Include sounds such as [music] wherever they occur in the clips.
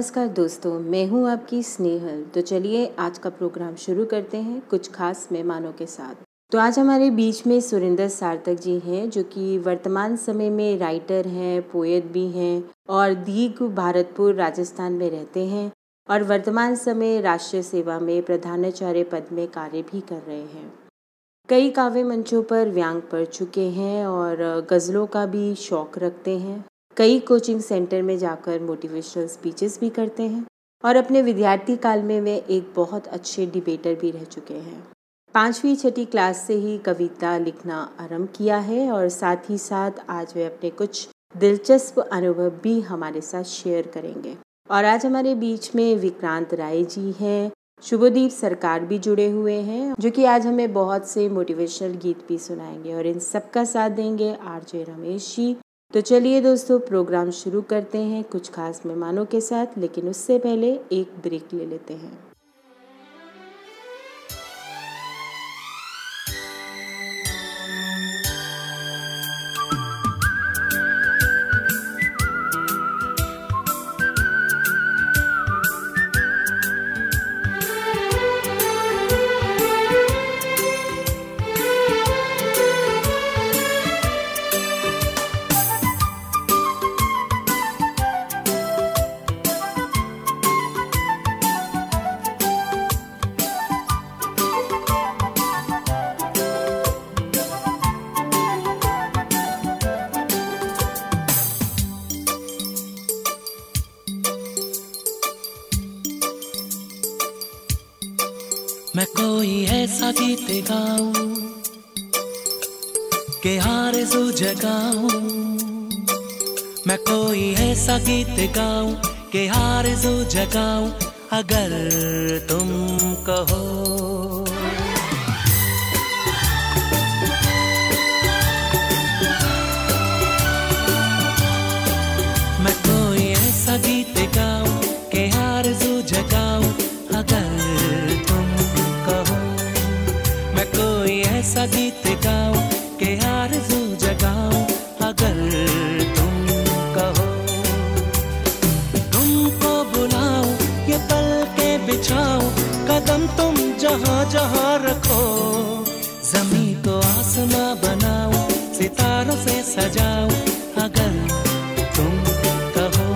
नमस्कार दोस्तों, मैं हूँ आपकी स्नेहल। तो चलिए आज का प्रोग्राम शुरू करते हैं कुछ खास मेहमानों के साथ। तो आज हमारे बीच में सुरेंद्र सार्थक जी हैं, जो कि वर्तमान समय में राइटर हैं पोएट भी हैं और दीघ भारतपुर राजस्थान में रहते हैं और वर्तमान समय राष्ट्रीय सेवा में प्रधानाचार्य पद में कार्य भी कर रहे हैं। कई काव्य मंचों पर व्यांग पढ़ चुके हैं और गज़लों का भी शौक रखते हैं। कई कोचिंग सेंटर में जाकर मोटिवेशनल स्पीचेस भी करते हैं और अपने विद्यार्थी काल में वे एक बहुत अच्छे डिबेटर भी रह चुके हैं। पाँचवीं छठी क्लास से ही कविता लिखना आरंभ किया है और साथ ही साथ आज वे अपने कुछ दिलचस्प अनुभव भी हमारे साथ शेयर करेंगे। और आज हमारे बीच में विक्रांत राय जी हैं। शुभदीप सरकार भी जुड़े हुए हैं, जो कि आज हमें बहुत से मोटिवेशनल गीत भी सुनाएँगे और इन सबका साथ देंगे आरजे रमेश जी। तो चलिए दोस्तों प्रोग्राम शुरू करते हैं कुछ खास मेहमानों के साथ, लेकिन उससे पहले एक ब्रेक ले लेते हैं। सो जगाऊं मैं कोई ऐसा गीत गाऊं के हार सो जगाऊं, अगर तुम कहो। मैं कोई ऐसा गीत गाऊं के हार जो जगाऊं, अगर तुम कहो। मैं कोई ऐसा गीत गाऊं जहाँ रखो। जमी तो आसमां बनाओ, सितारों से सजाओ। अगर तुम कहो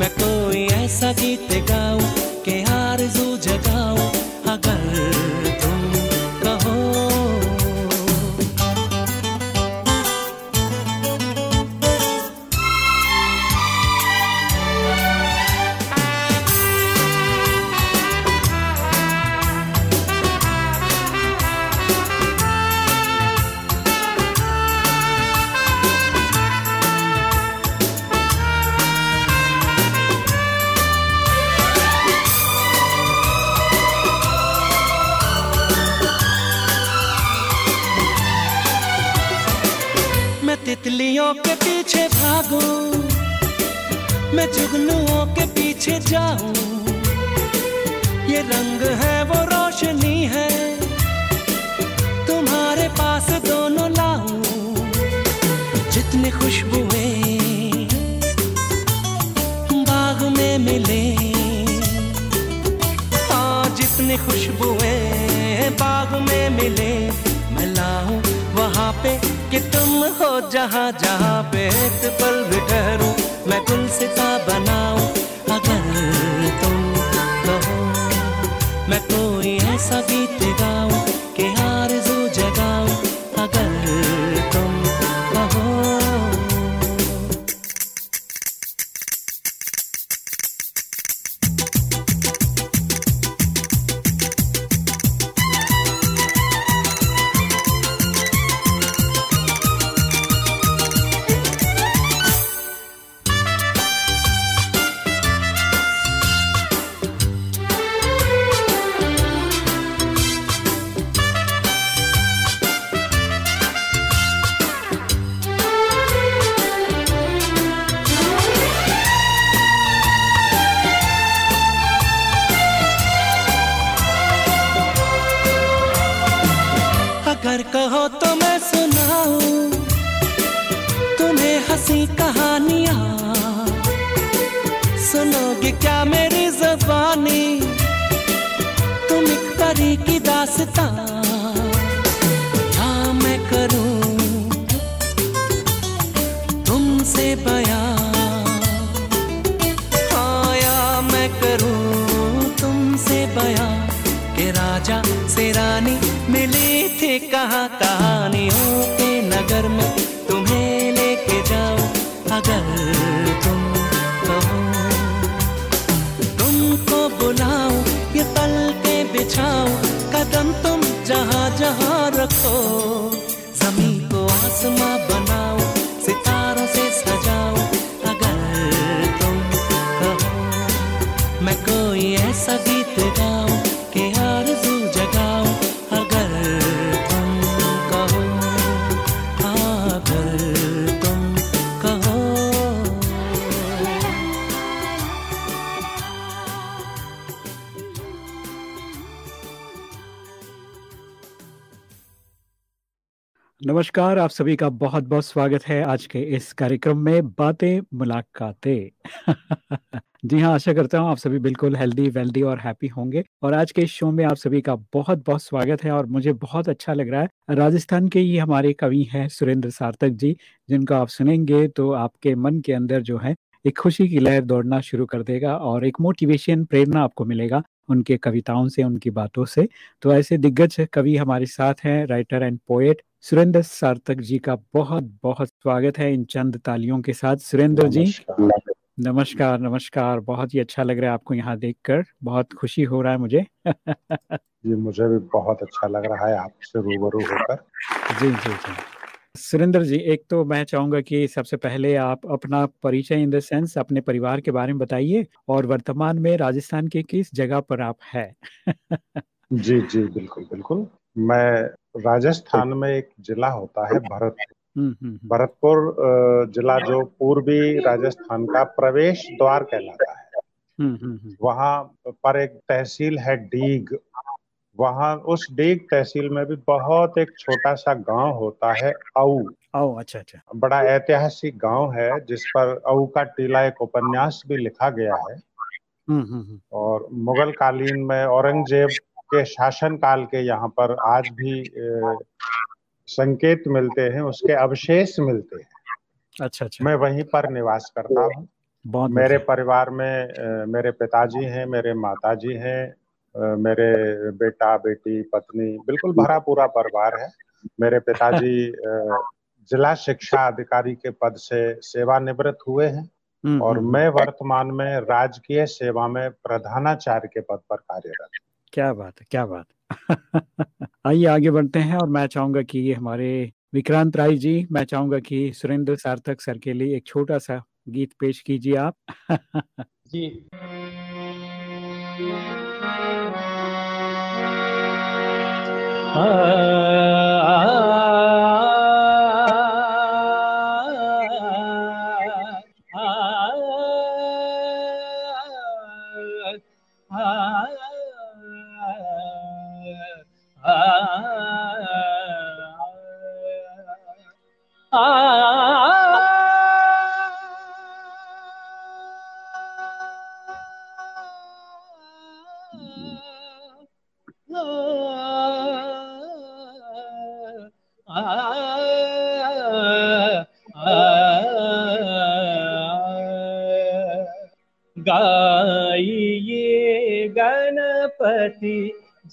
मैं कोई ऐसा गीत गाऊं नमस्कार, आप सभी का बहुत बहुत स्वागत है आज के इस कार्यक्रम में बातें, मुलाकातें। [laughs] जी हाँ आशा करता हूँ आप सभी बिल्कुल हेल्दी वेल्दी और हैप्पी होंगे। और आज के इस शो में आप सभी का बहुत बहुत स्वागत है और मुझे बहुत अच्छा लग रहा है। राजस्थान के ही हमारे कवि हैं सुरेंद्र सार्थक जी, जिनको आप सुनेंगे तो आपके मन के अंदर जो है, एक खुशी की लहर दौड़ना शुरू कर देगा और एक मोटिवेशन प्रेरणा आपको मिलेगा उनके कविताओं से, उनकी बातों से। तो ऐसे दिग्गज कवि हमारे साथ हैं writer and poet Surendra Sarthak ji का बहुत बहुत स्वागत है इन चंद तालियों के साथ। सुरेंद्र जी नमस्कार। नमस्कार बहुत ही अच्छा लग रहा है आपको यहाँ देखकर। बहुत खुशी हो रहा है मुझे। [laughs] जी मुझे भी बहुत अच्छा लग रहा है आपसे रूबरू होकर। जी जी जी। सुरेंद्र जी एक तो मैं चाहूँगा कि सबसे पहले आप अपना परिचय इन द सेंस अपने परिवार के बारे में बताइए और वर्तमान में राजस्थान के किस जगह पर आप है? [laughs] जी जी बिल्कुल बिल्कुल। मैं राजस्थान में एक जिला होता है भरतपुर। हम्म, हम्म, हम्म। भरतपुर जिला जो पूर्वी राजस्थान का प्रवेश द्वार कहलाता है। वहाँ पर एक तहसील है डीग। वहाँ उस डीग तहसील में भी बहुत एक छोटा सा गाँव होता है अऊ अऊ अच्छा अच्छा। बड़ा ऐतिहासिक गाँव है जिस पर अऊ का टीला एक उपन्यास भी लिखा गया है। और मुगल कालीन में औरंगज़ेब के शासन काल के यहाँ पर आज भी संकेत मिलते हैं उसके अवशेष मिलते हैं। अच्छा अच्छा। मैं वहीं पर निवास करता हूँ। मेरे। परिवार में मेरे पिताजी हैं मेरे माताजी हैं मेरे बेटा बेटी पत्नी बिल्कुल भरा पूरा परिवार है। मेरे पिताजी जिला शिक्षा अधिकारी के पद से सेवानिवृत्त हुए हैं हम्म, और हम्म, मैं हम्म। वर्तमान में राजकीय सेवा में प्रधानाचार्य के पद पर कार्यरत क्या बात है, क्या बात [laughs] आइए, आगे बढ़ते हैं और मैं चाहूँगा कि ये हमारे विक्रांत राय जी, मैं चाहूँगा कि सुरेंद्र सार्थक सर के लिए एक छोटा सा गीत पेश कीजिए आप। [laughs] जी।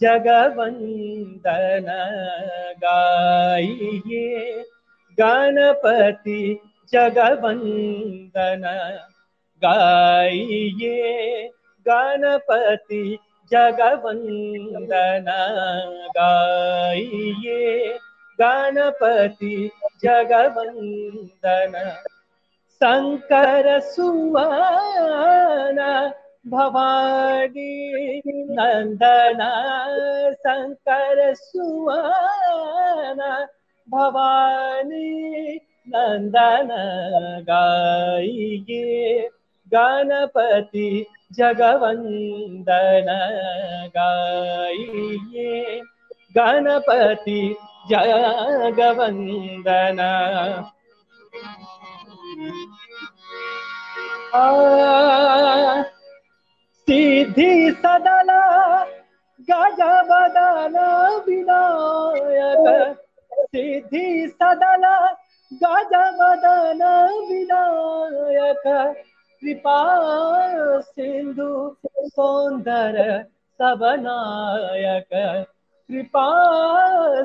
जगवंदन गाइए गणपति जगवंदन गाइए गणपति जगवंदन गाइए गणपति जगवंदन शंकर सुवन भवानी नंदन शंकर सुवन भवानी नंदन गाइए गणपति जगवंदन गाइए गणपति जगवंदन। सिद्धि सदला गज बदल विनायक। सिद्धि सदला गज बदल विनायक। कृपा सिंधु सौंदर्य सबनायक कृपा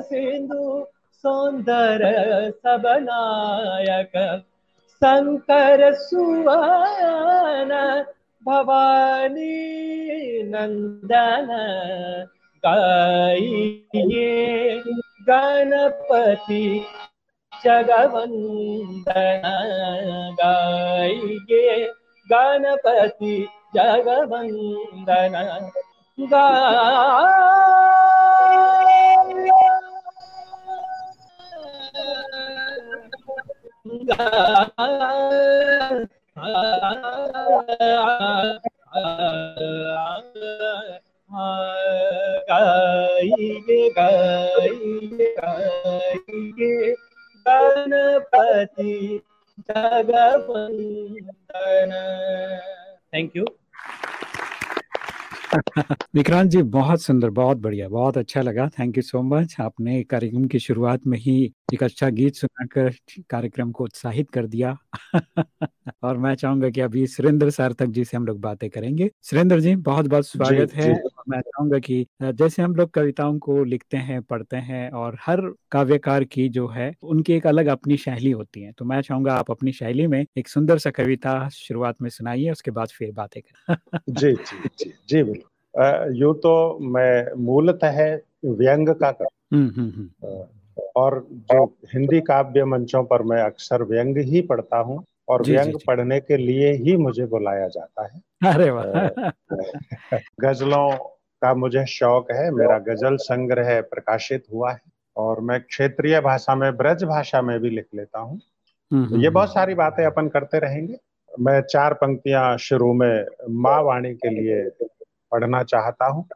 सिंधु सौंदर्य सबनायक शंकर सुवन भवानी नंदन गाइए गणपति जगवंदन गाइए गणपति जगवंदन गा गाइए गाइए गाइए गणपति जगवंदन थैंक यू विक्रांत जी, बहुत सुंदर, बहुत बढ़िया, बहुत अच्छा लगा। थैंक यू सो मच आपने कार्यक्रम की शुरुआत में ही एक अच्छा गीत सुनाकर कार्यक्रम को उत्साहित कर दिया। [laughs] और मैं चाहूँगा कि अभी सुरेंद्र सार्थक जी से हम लोग बातें करेंगे। सुरेंद्र जी बहुत बहुत स्वागत है। मैं चाहूँगा कि जैसे हम लोग कविताओं को लिखते हैं पढ़ते हैं और हर काव्यकार की जो है उनकी एक अलग अपनी शैली होती है। तो मैं चाहूँगा आप अपनी शैली में एक सुंदर सा कविता शुरुआत में सुनाइए उसके बाद फिर बातें करें। [laughs] जी जी जी जी बिल्कुल। यूँ तो मैं मूलतः व्यंग का कर। और जो हिंदी काव्य मंचों पर मैं अक्सर व्यंग ही पढ़ता हूँ और जी, व्यंग जी, पढ़ने के लिए ही मुझे बुलाया जाता है। अरे वाह। गजलों का मुझे शौक है मेरा गज़ल संग्रह प्रकाशित हुआ है और मैं क्षेत्रीय भाषा में ब्रज भाषा में भी लिख लेता हूँ। हम्म, हम्म, ये बहुत हम्म। सारी बातें अपन करते रहेंगे। मैं चार पंक्तियाँ शुरू में माँ वाणी के लिए पढ़ना चाहता हूँ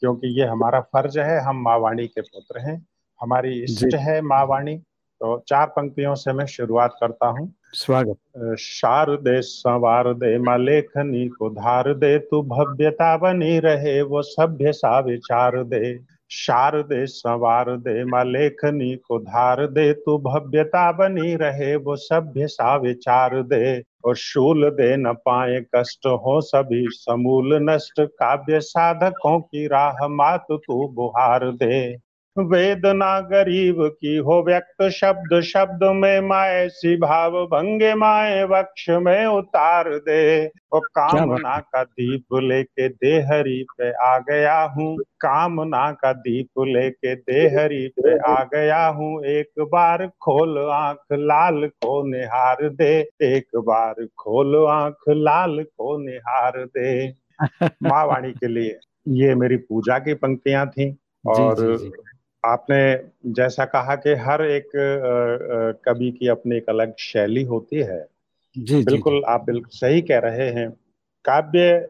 क्योंकि ये हमारा फ़र्ज़ है हम माँ वाणी के पुत्र हैं। हमारी इष्ट है माँ वाणी तो चार पंक्तियों से मैं शुरुआत करता हूँ। स्वागत। शार दे संवार दे माँ लेखनी को धार दे तू भव्यता बनी रहे वो सभ्य सा विचार दे। शार दे संवार दे माँ लेखनी को धार दे तू भव्यता बनी रहे वो सभ्य सा विचार दे। और शूल दे न पाए कष्ट हो सभी समूल नष्ट काव्य साधकों की राह मात तू बुहार दे। वेदना गरीब की हो व्यक्त शब्द शब्द में माए सी भाव भंगे माए वक्ष में उतार दे। वो कामना का दीप लेके देहरी पे आ गया हूँ। कामना का दीप लेके देहरी पे आ गया हूँ। एक बार खोल आँख लाल को निहार दे। एक बार खोल आँख लाल को निहार दे। [laughs] माँ वाणी के लिए ये मेरी पूजा की पंक्तियाँ थी और जी, जी, जी. आपने जैसा कहा कि हर एक कवि की अपनी एक अलग शैली होती है। जी बिल्कुल जी, आप बिल्कुल सही कह रहे हैं। काव्य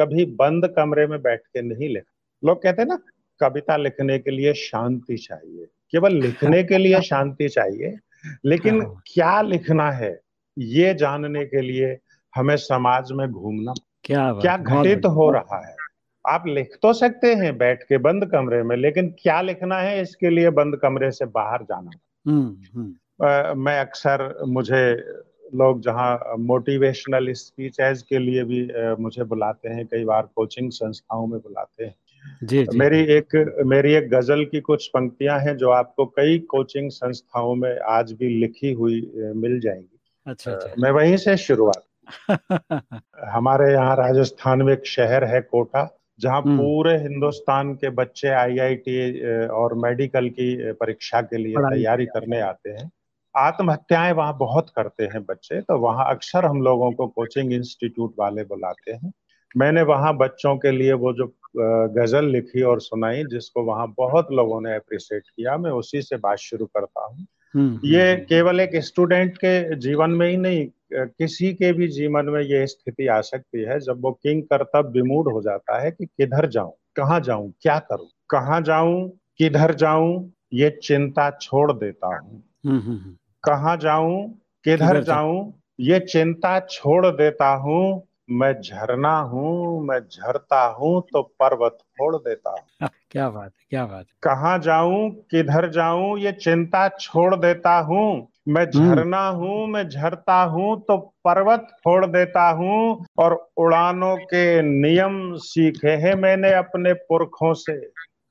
कभी बंद कमरे में बैठ के नहीं लिख लोग कहते हैं ना कविता लिखने के लिए शांति चाहिए। केवल लिखने के लिए शांति चाहिए लेकिन हाँ। क्या लिखना है ये जानने के लिए हमें समाज में घूमना क्या क्या घटित हो रहा है। आप लिख तो सकते हैं बैठ के बंद कमरे में लेकिन क्या लिखना है इसके लिए बंद कमरे से बाहर जाना? हम्म, हम्म। मैं अक्सर मुझे लोग जहाँ मोटिवेशनल स्पीचेज के लिए भी मुझे बुलाते हैं कई बार कोचिंग संस्थाओं में बुलाते हैं। जी, जी, मेरी एक मेरी एक गज़ल की कुछ पंक्तियाँ हैं जो आपको कई कोचिंग संस्थाओं में आज भी लिखी हुई मिल जाएँगी। अच्छा, अच्छा। मैं वहीं से शुरुआत। [laughs] हमारे यहाँ राजस्थान में एक शहर है कोटा। जहाँ हम्म। पूरे हिंदुस्तान के बच्चे आईआईटी और मेडिकल की परीक्षा के लिए तैयारी करने आते हैं। आत्महत्याएँ वहाँ बहुत करते हैं बच्चे तो वहाँ अक्सर हम लोगों को कोचिंग इंस्टीट्यूट वाले बुलाते हैं। मैंने वहाँ बच्चों के लिए वो जो गज़ल लिखी और सुनाई जिसको वहाँ बहुत लोगों ने अप्रिशिएट किया मैं उसी से बात शुरू करता हूँ। हम्म, ये हम्म, केवल एक स्टूडेंट के जीवन में ही नहीं किसी के भी जीवन में ये स्थिति आ सकती है जब वो किंग कर्तव्य विमूड हो जाता है कि किधर जाऊँ कहाँ जाऊँ क्या करूँ कहाँ जाऊँ किधर जाऊँ ये चिंता छोड़ देता हूँ। हम्म, हम्म, हम्म। कहाँ जाऊँ किधर जाऊँ ये चिंता छोड़ देता हूँ मैं झरना हूँ मैं झरता हूँ तो पर्वत फोड़ देता हूँ। [laughs] क्या बात है क्या बात है। कहाँ जाऊँ किधर जाऊँ ये चिंता छोड़ देता हूँ मैं हम्म। झरना हूँ मैं झरता हूँ तो पर्वत फोड़ देता हूँ और उड़ानों के नियम सीखे हैं मैंने अपने पुरखों से।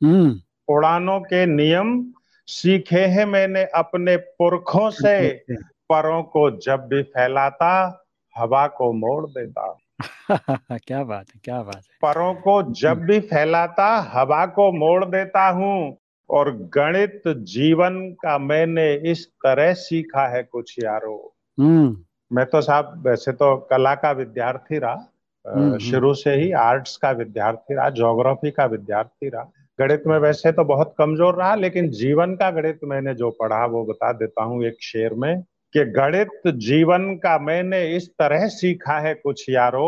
हम्म। उड़ानों के नियम सीखे हैं मैंने अपने पुरखों से। परों को जब भी फैलाता हवा को मोड़ देता। [laughs] क्या बात है क्या बात है। परों को जब भी फैलाता हवा को मोड़ देता हूँ। और गणित जीवन का मैंने इस तरह सीखा है कुछ यारो हम्म। मैं तो साहब वैसे तो कला का विद्यार्थी रहा हम्म, हम्म। शुरू से ही आर्ट्स का विद्यार्थी रहा ज्योग्राफी का विद्यार्थी रहा गणित में वैसे तो बहुत कमज़ोर रहा लेकिन जीवन का गणित मैंने जो पढ़ा वो बता देता हूँ एक शेर में कि गणित जीवन का मैंने इस तरह सीखा है कुछ यारो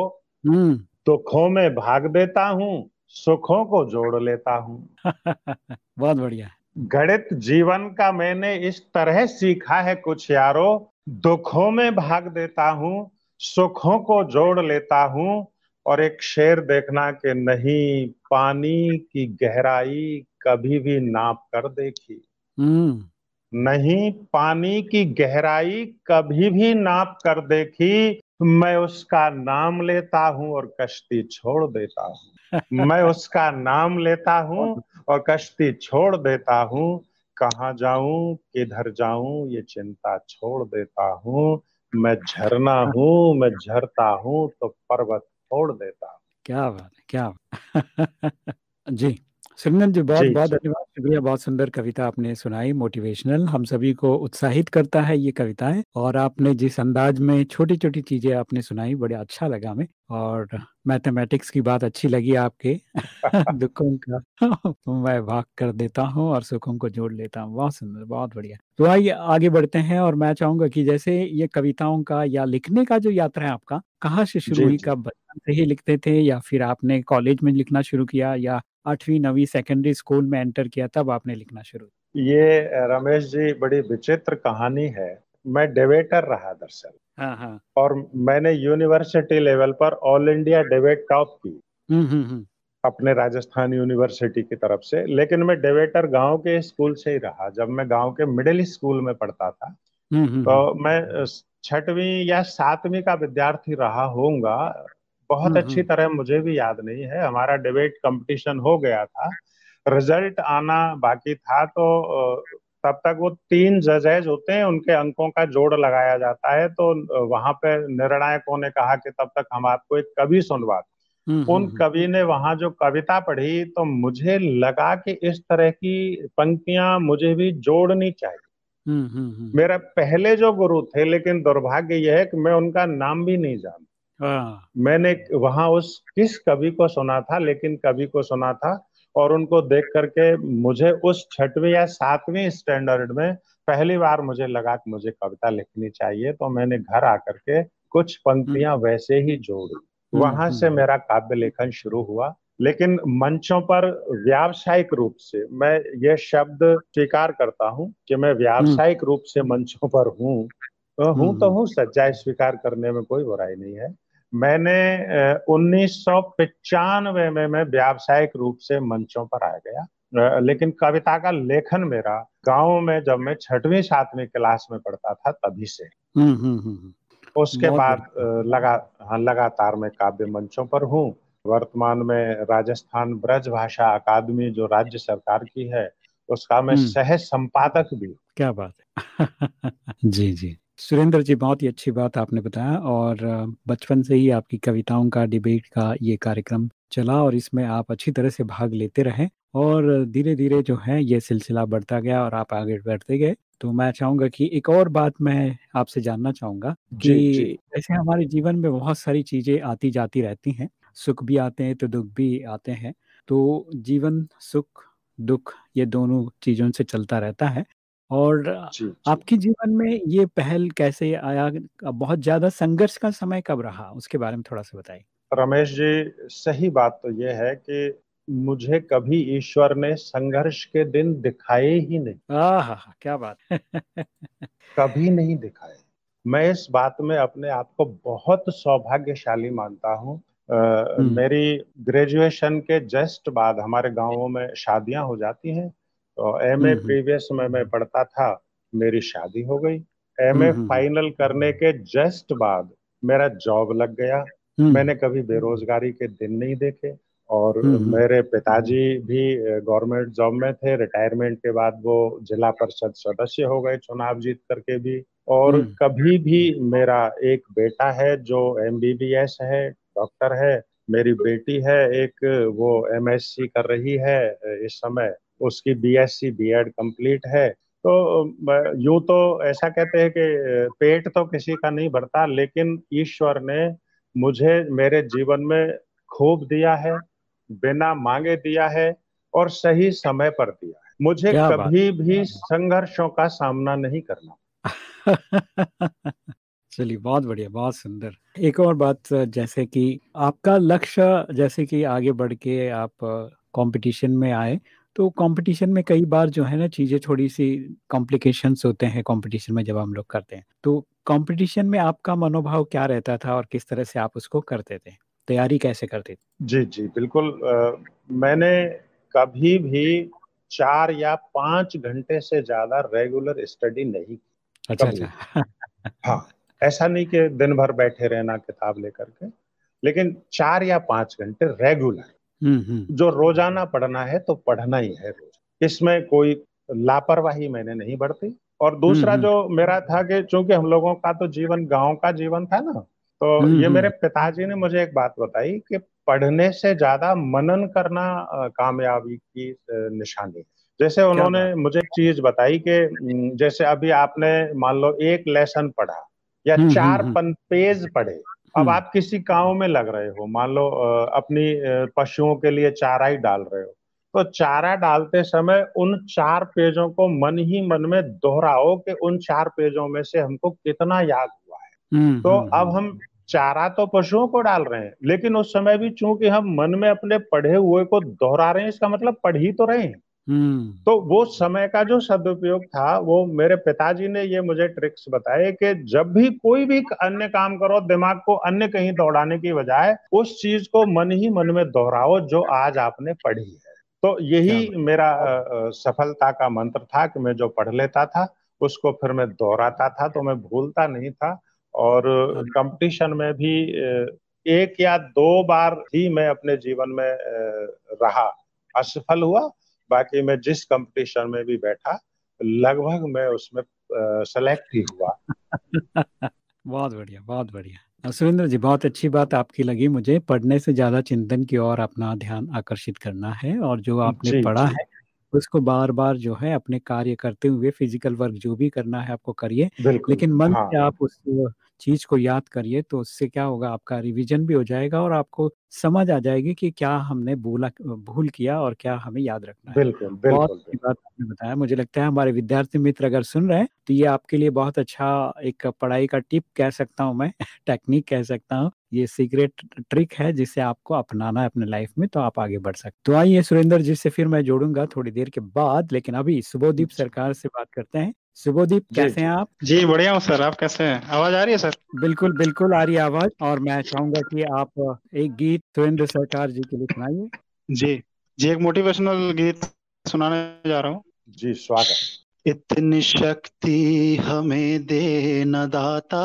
दुखों में भाग देता हूँ सुखों को जोड़ लेता हूँ। [laughs] बहुत बढ़िया। गणित जीवन का मैंने इस तरह सीखा है कुछ यारो दुखों में भाग देता हूँ सुखों को जोड़ लेता हूँ और एक शेर देखना कि नहीं पानी की गहराई कभी भी नाप कर देखी। हम्म। नहीं पानी की गहराई कभी भी नाप कर देखी मैं उसका नाम लेता हूँ और कश्ती छोड़ देता हूँ। मैं उसका नाम लेता हूँ और कश्ती छोड़ देता हूँ। कहाँ जाऊँ, किधर जाऊँ, ये चिंता छोड़ देता हूँ। मैं झरना हूँ, मैं झरता हूँ तो पर्वत छोड़ देता क्या बात है, क्या [laughs] जी। सुरंदन जी बहुत बहुत धन्यवाद। शुक्रिया बहुत सुंदर कविता आपने सुनाई मोटिवेशनल हम सभी को उत्साहित करता है ये कविताएँ और आपने जिस अंदाज में छोटी छोटी चीज़ें आपने सुनाई बड़े अच्छा लगा हमें और मैथमेटिक्स की बात अच्छी लगी आपके [laughs] दुखों का। मैं भाग कर देता हूँ और सुखों को जोड़ लेता हूँ। बहुत सुंदर बहुत बढ़िया। तो आइए आगे बढ़ते हैं और मैं चाहूँगा कि जैसे ये कविताओं का या लिखने का जो यात्रा है आपका कहाँ से शुरू हुई कब बचपन से ही लिखते थे या फिर आपने कॉलेज में लिखना शुरू किया या आठवीं नवी सेकेंडरी स्कूल में एंटर किया तब आपने लिखना शुरू ये रमेश जी बड़ी विचित्र कहानी है। मैं डिबेटर रहा दरअसल। हाँ हाँ। और मैंने यूनिवर्सिटी लेवल पर ऑल इंडिया डिबेट टॉप की। हम्म, हम्म, हम्म। अपने राजस्थान यूनिवर्सिटी की तरफ़ से। लेकिन मैं डिबेटर गाँव के स्कूल से ही रहा। जब मैं गाँव के मिडिल स्कूल में पढ़ता था तो मैं छठवीं या सातवीं का विद्यार्थी रहा होऊँगा। बहुत हम्म, अच्छी हम्म। तरह मुझे भी याद नहीं है हमारा डिबेट कंपटीशन हो गया था रिज़ल्ट आना बाकी था तो तब तक वो तीन जजेज होते हैं उनके अंकों का जोड़ लगाया जाता है तो वहाँ पे निर्णायकों ने कहा कि तब तक हम आपको एक कवि सुनवा हम्म, उन कवि ने वहाँ जो कविता पढ़ी तो मुझे लगा कि इस तरह की पंक्तियाँ मुझे भी जोड़नी चाहिए मेरा पहले जो गुरु थे लेकिन दुर्भाग्य यह है कि मैं उनका नाम भी नहीं जानता। मैंने वहाँ उस किस कवि को सुना था लेकिन कवि को सुना था और उनको देख करके मुझे उस छठवीं या सातवीं स्टैंडर्ड में पहली बार मुझे लगा कि मुझे कविता लिखनी चाहिए तो मैंने घर आकर के कुछ पंक्तियाँ हम्म। वैसे ही जोड़ी। हम्म, वहाँ से हम्म। मेरा काव्य लेखन शुरू हुआ लेकिन मंचों पर व्यावसायिक रूप से मैं ये शब्द स्वीकार करता हूँ कि मैं व्यावसायिक रूप से मंचों पर हूँ। हूँ तो हूँ सच्चाई स्वीकार करने में कोई बुराई नहीं है। मैंने उन्नीस में मैं व्यावसायिक रूप से मंचों पर आ गया। लेकिन कविता का लेखन मेरा गाँव में जब मैं छठवीं सातवीं क्लास में पढ़ता था तभी से। हम्म, हम्म, हम्म, उसके बाद लगा हाँ लगातार मैं काव्य मंचों पर हूँ। वर्तमान में राजस्थान ब्रज भाषा अकादमी जो राज्य सरकार की है उसका मैं सह संपादक भी क्या बात है। [laughs] जी जी। सुरेंद्र जी बहुत ही अच्छी बात आपने बताया और बचपन से ही आपकी कविताओं का डिबेट का ये कार्यक्रम चला और इसमें आप अच्छी तरह से भाग लेते रहे और धीरे धीरे जो है ये सिलसिला बढ़ता गया और आप आगे बढ़ते गए। तो मैं चाहूँगा कि एक और बात मैं आपसे जानना चाहूँगा कि ऐसे हमारे जीवन में बहुत सारी चीज़ें आती जाती रहती हैं। सुख भी आते हैं तो दुख भी आते हैं। तो जीवन सुख दुख ये दोनों चीज़ों से चलता रहता है। और जी, जी। आपके जीवन में ये पहल कैसे आया? बहुत ज़्यादा संघर्ष का समय कब रहा? उसके बारे में थोड़ा-सा बताइए। रमेश जी, सही बात तो ये है कि मुझे कभी ईश्वर ने संघर्ष के दिन दिखाए ही नहीं। आहा! क्या बात है। कभी नहीं दिखाए। मैं इस बात में अपने आप को बहुत सौभाग्यशाली मानता हूँ। मेरी ग्रेजुएशन के जस्ट बाद हमारे गाँवों में शादियाँ हो जाती हैं तो एम ए प्रीवियस में मैं पढ़ता था मेरी शादी हो गई। एम ए फाइनल करने के जस्ट बाद मेरा जॉब लग गया। मैंने कभी बेरोजगारी के दिन नहीं देखे और मेरे पिताजी भी गवर्नमेंट जॉब में थे। रिटायरमेंट के बाद वो जिला परिषद सदस्य हो गए चुनाव जीत करके भी। और कभी भी मेरा एक बेटा है जो एमबीबीएस है डॉक्टर है। मेरी बेटी है एक वो एमएससी कर रही है इस समय। उसकी बीएससी बीएड कंप्लीट है तो यूँ तो ऐसा कहते हैं कि पेट तो किसी का नहीं भरता लेकिन ईश्वर ने मुझे मेरे जीवन में खूब दिया है बिना मांगे दिया है और सही समय पर दिया है। मुझे कभी भी संघर्षों का सामना नहीं करना। [laughs] चलिए बहुत बढ़िया बहुत सुंदर। एक और बात जैसे कि आपका लक्ष्य जैसे कि आगे बढ़ के आप कंपटीशन में आए तो कंपटीशन में कई बार जो है ना चीज़ें थोड़ी सी कॉम्प्लिकेशंस होते हैं कंपटीशन में जब हम लोग करते हैं। तो कंपटीशन में आपका मनोभाव क्या रहता था और किस तरह से आप उसको करते थे? तैयारी कैसे करते थे? जी जी बिल्कुल आ, मैंने कभी भी चार या पाँच घंटे से ज़्यादा रेगुलर स्टडी नहीं की। अच्छा अच्छा। हाँ ऐसा नहीं कि दिन भर बैठे रहना किताब लेकर के लेकिन चार या पाँच घंटे रेगुलर। जो रोज़ाना पढ़ना है तो पढ़ना ही है रोज। इसमें कोई लापरवाही मैंने नहीं बढ़ती और दूसरा हम्म, जो मेरा था कि चूँकि हम लोगों का तो जीवन गाँव का जीवन था ना तो ये मेरे पिताजी ने मुझे एक बात बताई कि पढ़ने से ज़्यादा मनन करना कामयाबी की निशानी जैसे उन्होंने मुझे एक चीज़ बताई कि जैसे अभी आपने मान लो एक लेसन पढ़ा या चार पन पेज पढ़े अब हम्म। आप किसी गाँव में लग रहे हो मान लो अपनी पशुओं के लिए चारा ही डाल रहे हो तो चारा डालते समय उन चार पेजों को मन ही मन में दोहराओ कि उन चार पेजों में से हमको कितना याद हुआ है हम्म, तो हम्म, अब हम चारा तो पशुओं को डाल रहे हैं लेकिन उस समय भी चूँकि हम मन में अपने पढ़े हुए को दोहरा रहे हैं इसका मतलब पढ़ ही तो रहे हैं। तो वो समय का जो सदुपयोग था वो मेरे पिताजी ने ये मुझे ट्रिक्स बताए कि जब भी कोई भी अन्य काम करो दिमाग को अन्य कहीं दौड़ाने की बजाय उस चीज़ को मन ही मन में दोहराओ जो आज आपने पढ़ी है। तो यही मेरा सफलता का मंत्र था कि मैं जो पढ़ लेता था उसको फिर मैं दोहराता था तो मैं भूलता नहीं था और कंपटीशन में भी एक या दो बार ही मैं अपने जीवन में रहा। असफल हुआ बाकी मैं जिस कंपटीशन में भी बैठा लगभग मैं उसमें सेलेक्ट ही हुआ [laughs] बहुत बढ़िया बहुत बढ़िया सुरेंद्र जी बहुत अच्छी बात आपकी लगी मुझे पढ़ने से ज़्यादा चिंतन की ओर अपना ध्यान आकर्षित करना है और जो आपने जी, पढ़ा जी. है उसको बार बार जो है अपने कार्य करते हुए फ़िज़िकल वर्क जो भी करना है आपको करिए लेकिन मन हाँ। से आप उस चीज़ को याद करिए तो उससे क्या होगा आपका रिवीजन भी हो जाएगा और आपको समझ आ जाएगी कि क्या हमने भूला भूल किया और क्या हमें याद रखना है। बिल्कुल बिल्कुल बहुत अच्छी बात आपने बताया। मुझे लगता है हमारे विद्यार्थी मित्र अगर सुन रहे हैं तो ये आपके लिए बहुत अच्छा एक पढ़ाई का टिप कह सकता हूँ मैं [laughs] टेक्निक कह सकता हूँ। ये सीक्रेट ट्रिक है जिसे आपको अपनाना है अपने लाइफ में तो आप आगे बढ़ सकते तो आइए सुरेंद्र जी से फिर मैं जोड़ूँगा थोड़ी देर के बाद लेकिन अभी सुबोदीप सरकार से बात करते हैं। शुभोदीप कैसे हैं आप? जी बढ़िया हूँ सर। आप कैसे हैं? आवाज़ आ रही है सर? बिल्कुल बिल्कुल आ रही है आवाज़ और मैं चाहूँगा कि आप एक गीत सुरेंद्र सरकार जी के लिए सुनाइए। जी जी एक मोटिवेशनल गीत सुनाने जा रहा हूँ। जी स्वागत। इतनी शक्ति हमें दे न दाता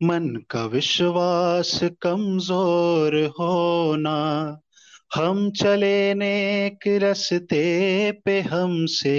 मन का विश्वास कमज़ोर होना। हम चले नेक रस्ते पे हमसे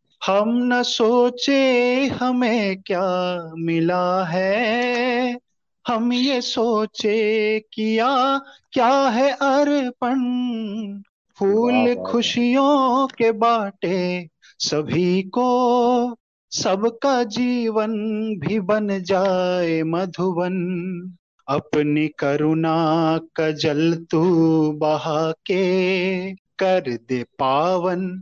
हम न सोचे हमें क्या मिला है। हम ये सोचे किया क्या है अर्पण। फूल खुशियों के बाटे सभी को। सबका जीवन भी बन जाए मधुबन। अपनी करुणा का जल तू बहा के कर दे पावन।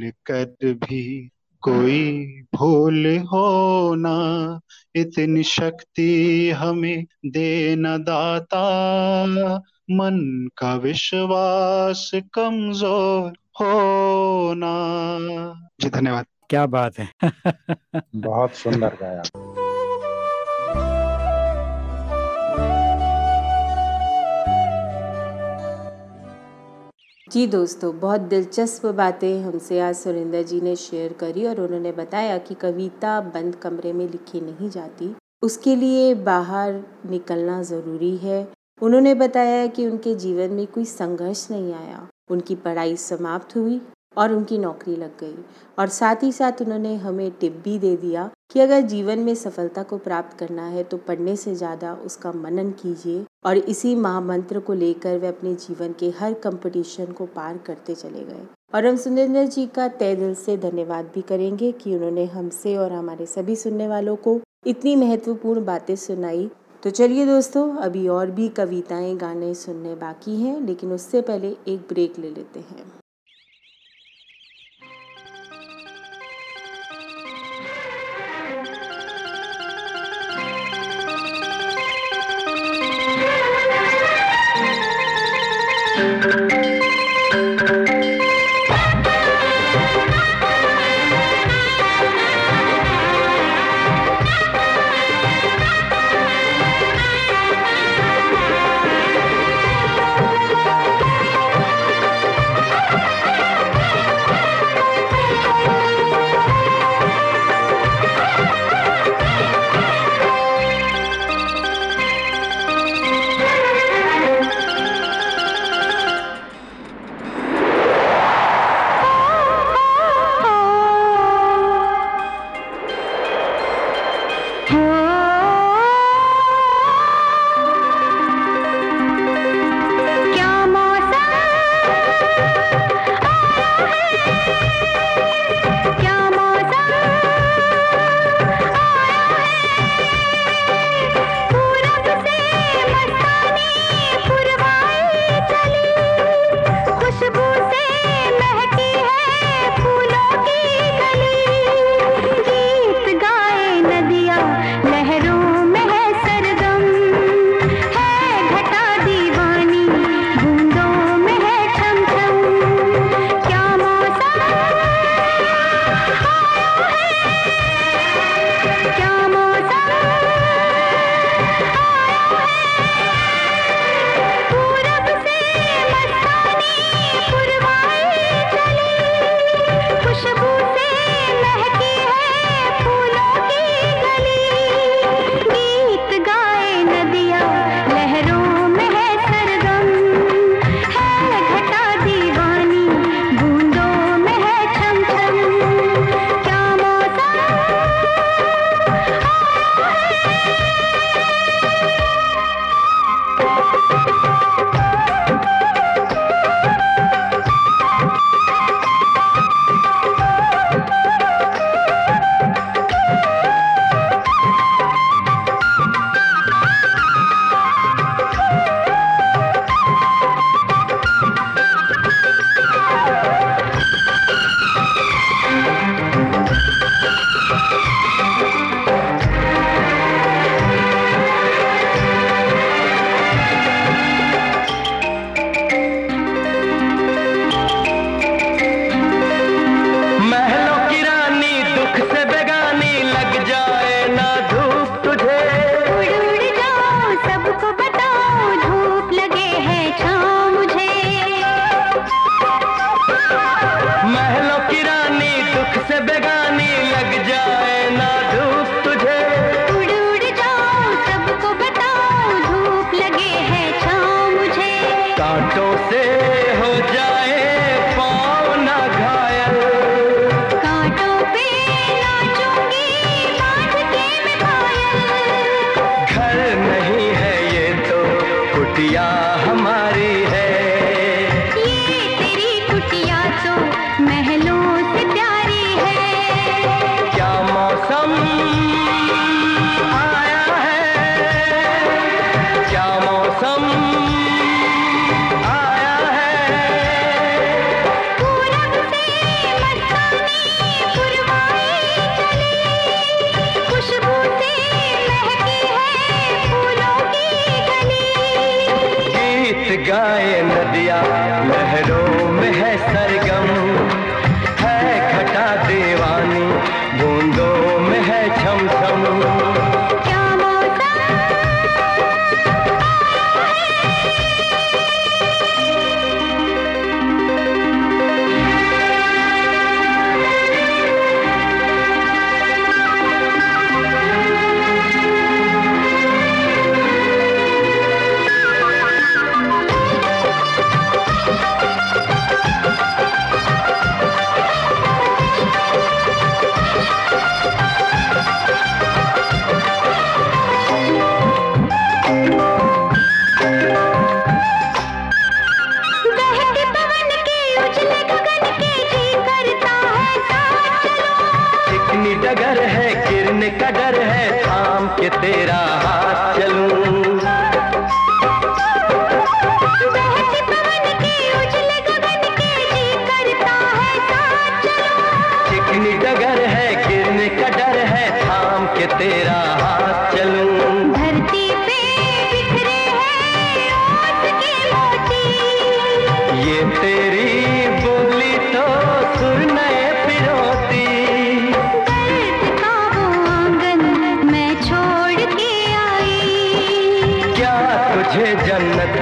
कर भी कोई भूल हो ना इतनी शक्ति हमें देना दाता। मन का विश्वास कमज़ोर होना जी धन्यवाद। क्या बात है। [laughs] बहुत सुंदर गाया। जी दोस्तों, बहुत दिलचस्प बातें हमसे आज सुरेंद्र जी ने शेयर करी और उन्होंने बताया कि कविता बंद कमरे में लिखी नहीं जाती। उसके लिए बाहर निकलना ज़रूरी है। उन्होंने बताया कि उनके जीवन में कोई संघर्ष नहीं आया। उनकी पढ़ाई समाप्त हुई। और उनकी नौकरी लग गई। और साथ ही साथ उन्होंने हमें टिप भी दे दिया कि अगर जीवन में सफलता को प्राप्त करना है तो पढ़ने से ज़्यादा उसका मनन कीजिए और इसी महामंत्र को लेकर वे अपने जीवन के हर कंपटीशन को पार करते चले गए। और हम सुरेंद्र जी का तय दिल से धन्यवाद भी करेंगे कि उन्होंने हमसे और हमारे सभी सुनने वालों को इतनी महत्वपूर्ण बातें सुनाई। तो चलिए दोस्तों, अभी और भी कविताएँ, गाने सुनने बाकी हैं, लेकिन उससे पहले एक ब्रेक ले लेते हैं।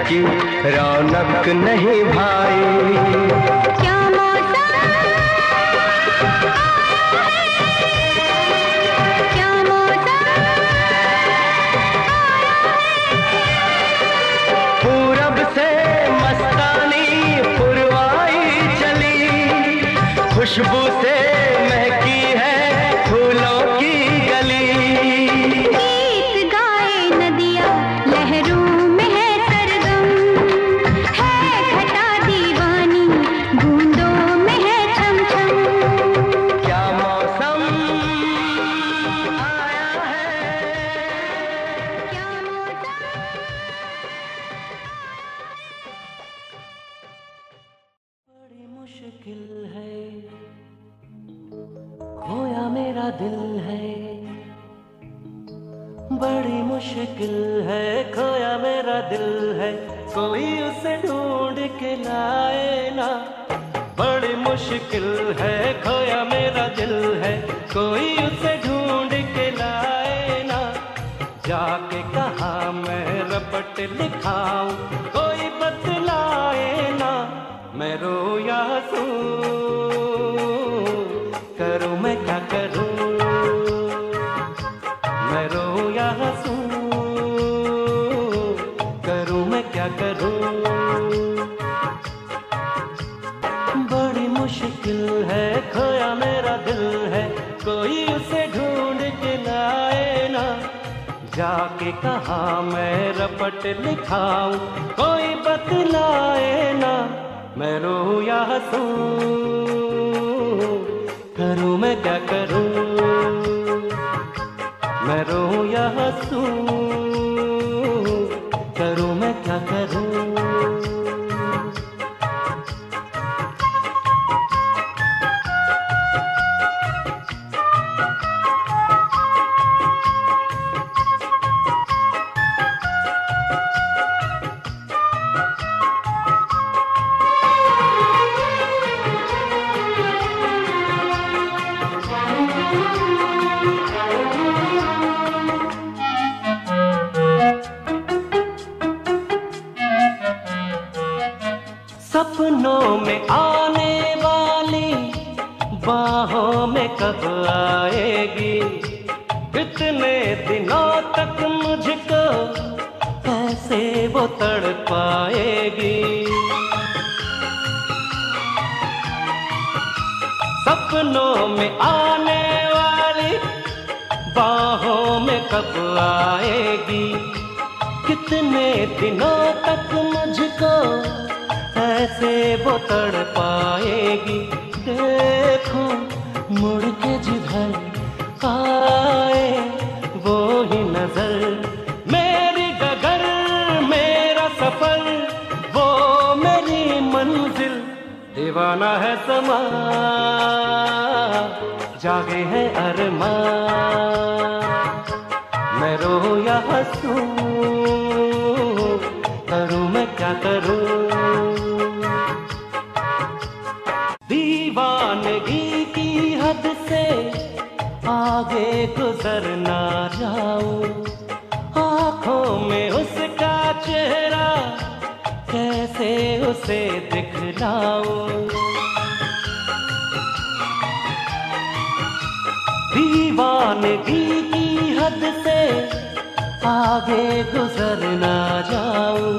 की रौनक नहीं भाई। नज़र। मेरी डगर मेरा सफ़र, वो मेरी मंजिल। दीवाना है समा, जागे है अरमा। मैं रो या हंसूं, करूँ मैं क्या करूँ? दीवानगी की हद से आगे गुजर ना जाऊँ। आँखों में उसका चेहरा कैसे उसे दिखलाऊं? दीवानगी की हद से आगे गुजर ना जाऊँ।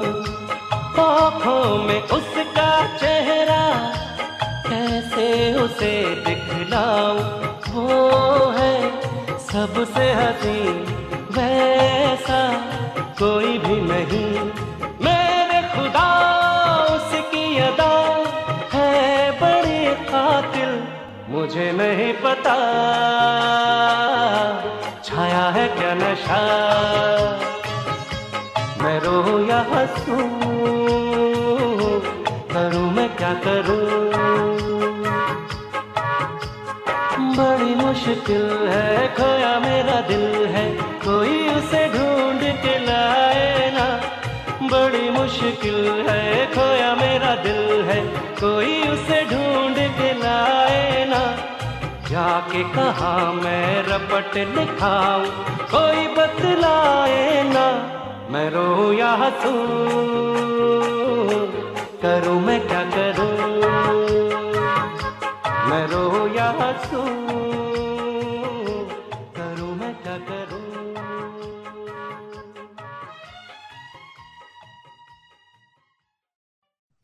आँखों में उसका चेहरा कैसे उसे दिखलाऊं? वो सबसे हसी, वैसा कोई भी नहीं। मेरे खुदा, उसकी अदा है बड़ी कातिल, मुझे नहीं पता छाया है क्या नशा। मैं रो या हंसूं, करूँ मैं क्या करूँ? मुश्किल है, खोया मेरा दिल है, कोई उसे ढूंढ के लाए ना। बड़ी मुश्किल है, खोया मेरा दिल है, कोई उसे ढूंढ के लाए ना। जाके कहा मैं रपट लिखाऊं, कोई बतलाए ना। मैं रो या हंसूं, करूँ मैं क्या करूँ? मैं रो या हंसूं?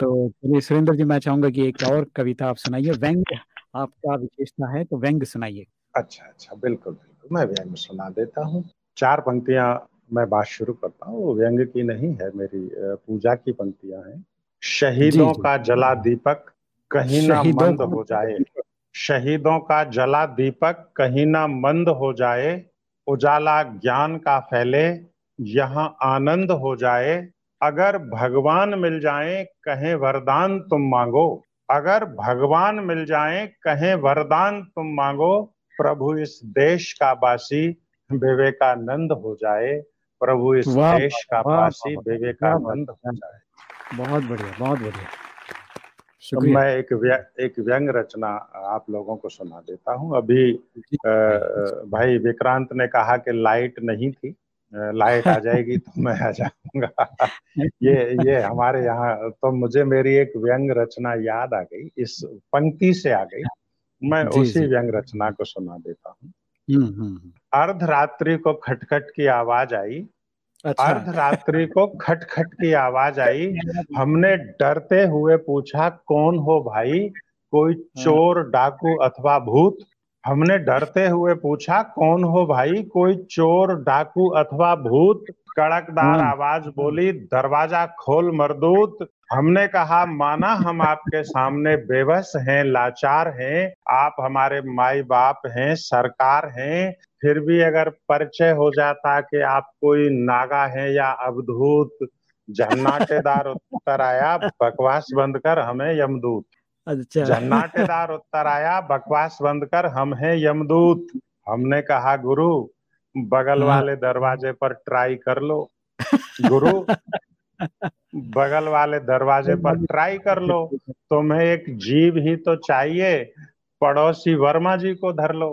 तो चलिए सुरेंद्र जी मैं चाहूँगा कि एक और कविता आप सुनाइए। व्यंग आपका विशेषता है तो व्यंग सुनाइए। अच्छा अच्छा बिल्कुल बिल्कुल मैं व्यंग सुना देता हूँ। चार पंक्तियाँ मैं बात शुरू करता हूँ वो व्यंग की नहीं है मेरी पूजा की पंक्तियाँ हैं। शहीदों का जला दीपक कहीं ना मंद हो जाए। शहीदों का जला दीपक कहीं ना मंद हो जाए। उजाला ज्ञान का फैले यहाँ आनंद हो जाए। अगर भगवान मिल जाए कहें वरदान तुम मांगो। अगर भगवान मिल जाए कहें वरदान तुम मांगो प्रभु इस देश का बासी विवेकानंद हो जाए। प्रभु इस देश का बासी विवेकानंद हो जाए। बहुत बढ़िया बहुत बढ़िया। तो मैं एक व्य, एक व्यंग रचना आप लोगों को सुना देता हूँ। अभी अ, भाई विक्रांत ने कहा कि लाइट नहीं थी। लाइट आ जाएगी तो मैं आ जाऊँगा। [laughs] ये ये हमारे यहाँ तो मुझे मेरी एक व्यंग रचना याद आ गई इस पंक्ति से आ गई। मैं उसी व्यंग रचना को सुना देता हूँ। हम्म, हम्म, हम्म। अर्धरात्रि को खटखट की आवाज़ आई अच्छा। अर्धरात्रि को खटखट की आवाज़ [laughs] आई हमने डरते हुए पूछा कौन हो भाई? कोई चोर डाकू अथवा भूत? हमने डरते हुए पूछा कौन हो भाई? कोई चोर डाकू अथवा भूत? कड़कदार हाँ। आवाज़ बोली दरवाज़ा खोल मरदूत। हमने कहा माना हम आपके सामने बेबस हैं लाचार हैं आप हमारे माई बाप हैं सरकार हैं। फिर भी अगर परिचय हो जाता कि आप कोई नागा हैं या अवधूत जन्नाटेदार उत्तर आया बकवास बंद कर हमें यमदूत। अच्छा। जन्नाटेदार उत्तर आया बकवास बंद कर हम हैं यमदूत। हमने कहा गुरु बगल हाँ। वाले दरवाजे पर ट्राई कर लो। गुरु बगल वाले दरवाजे पर ट्राई कर लो। तुम्हें एक जीव ही तो चाहिए पड़ोसी वर्मा जी को धर लो।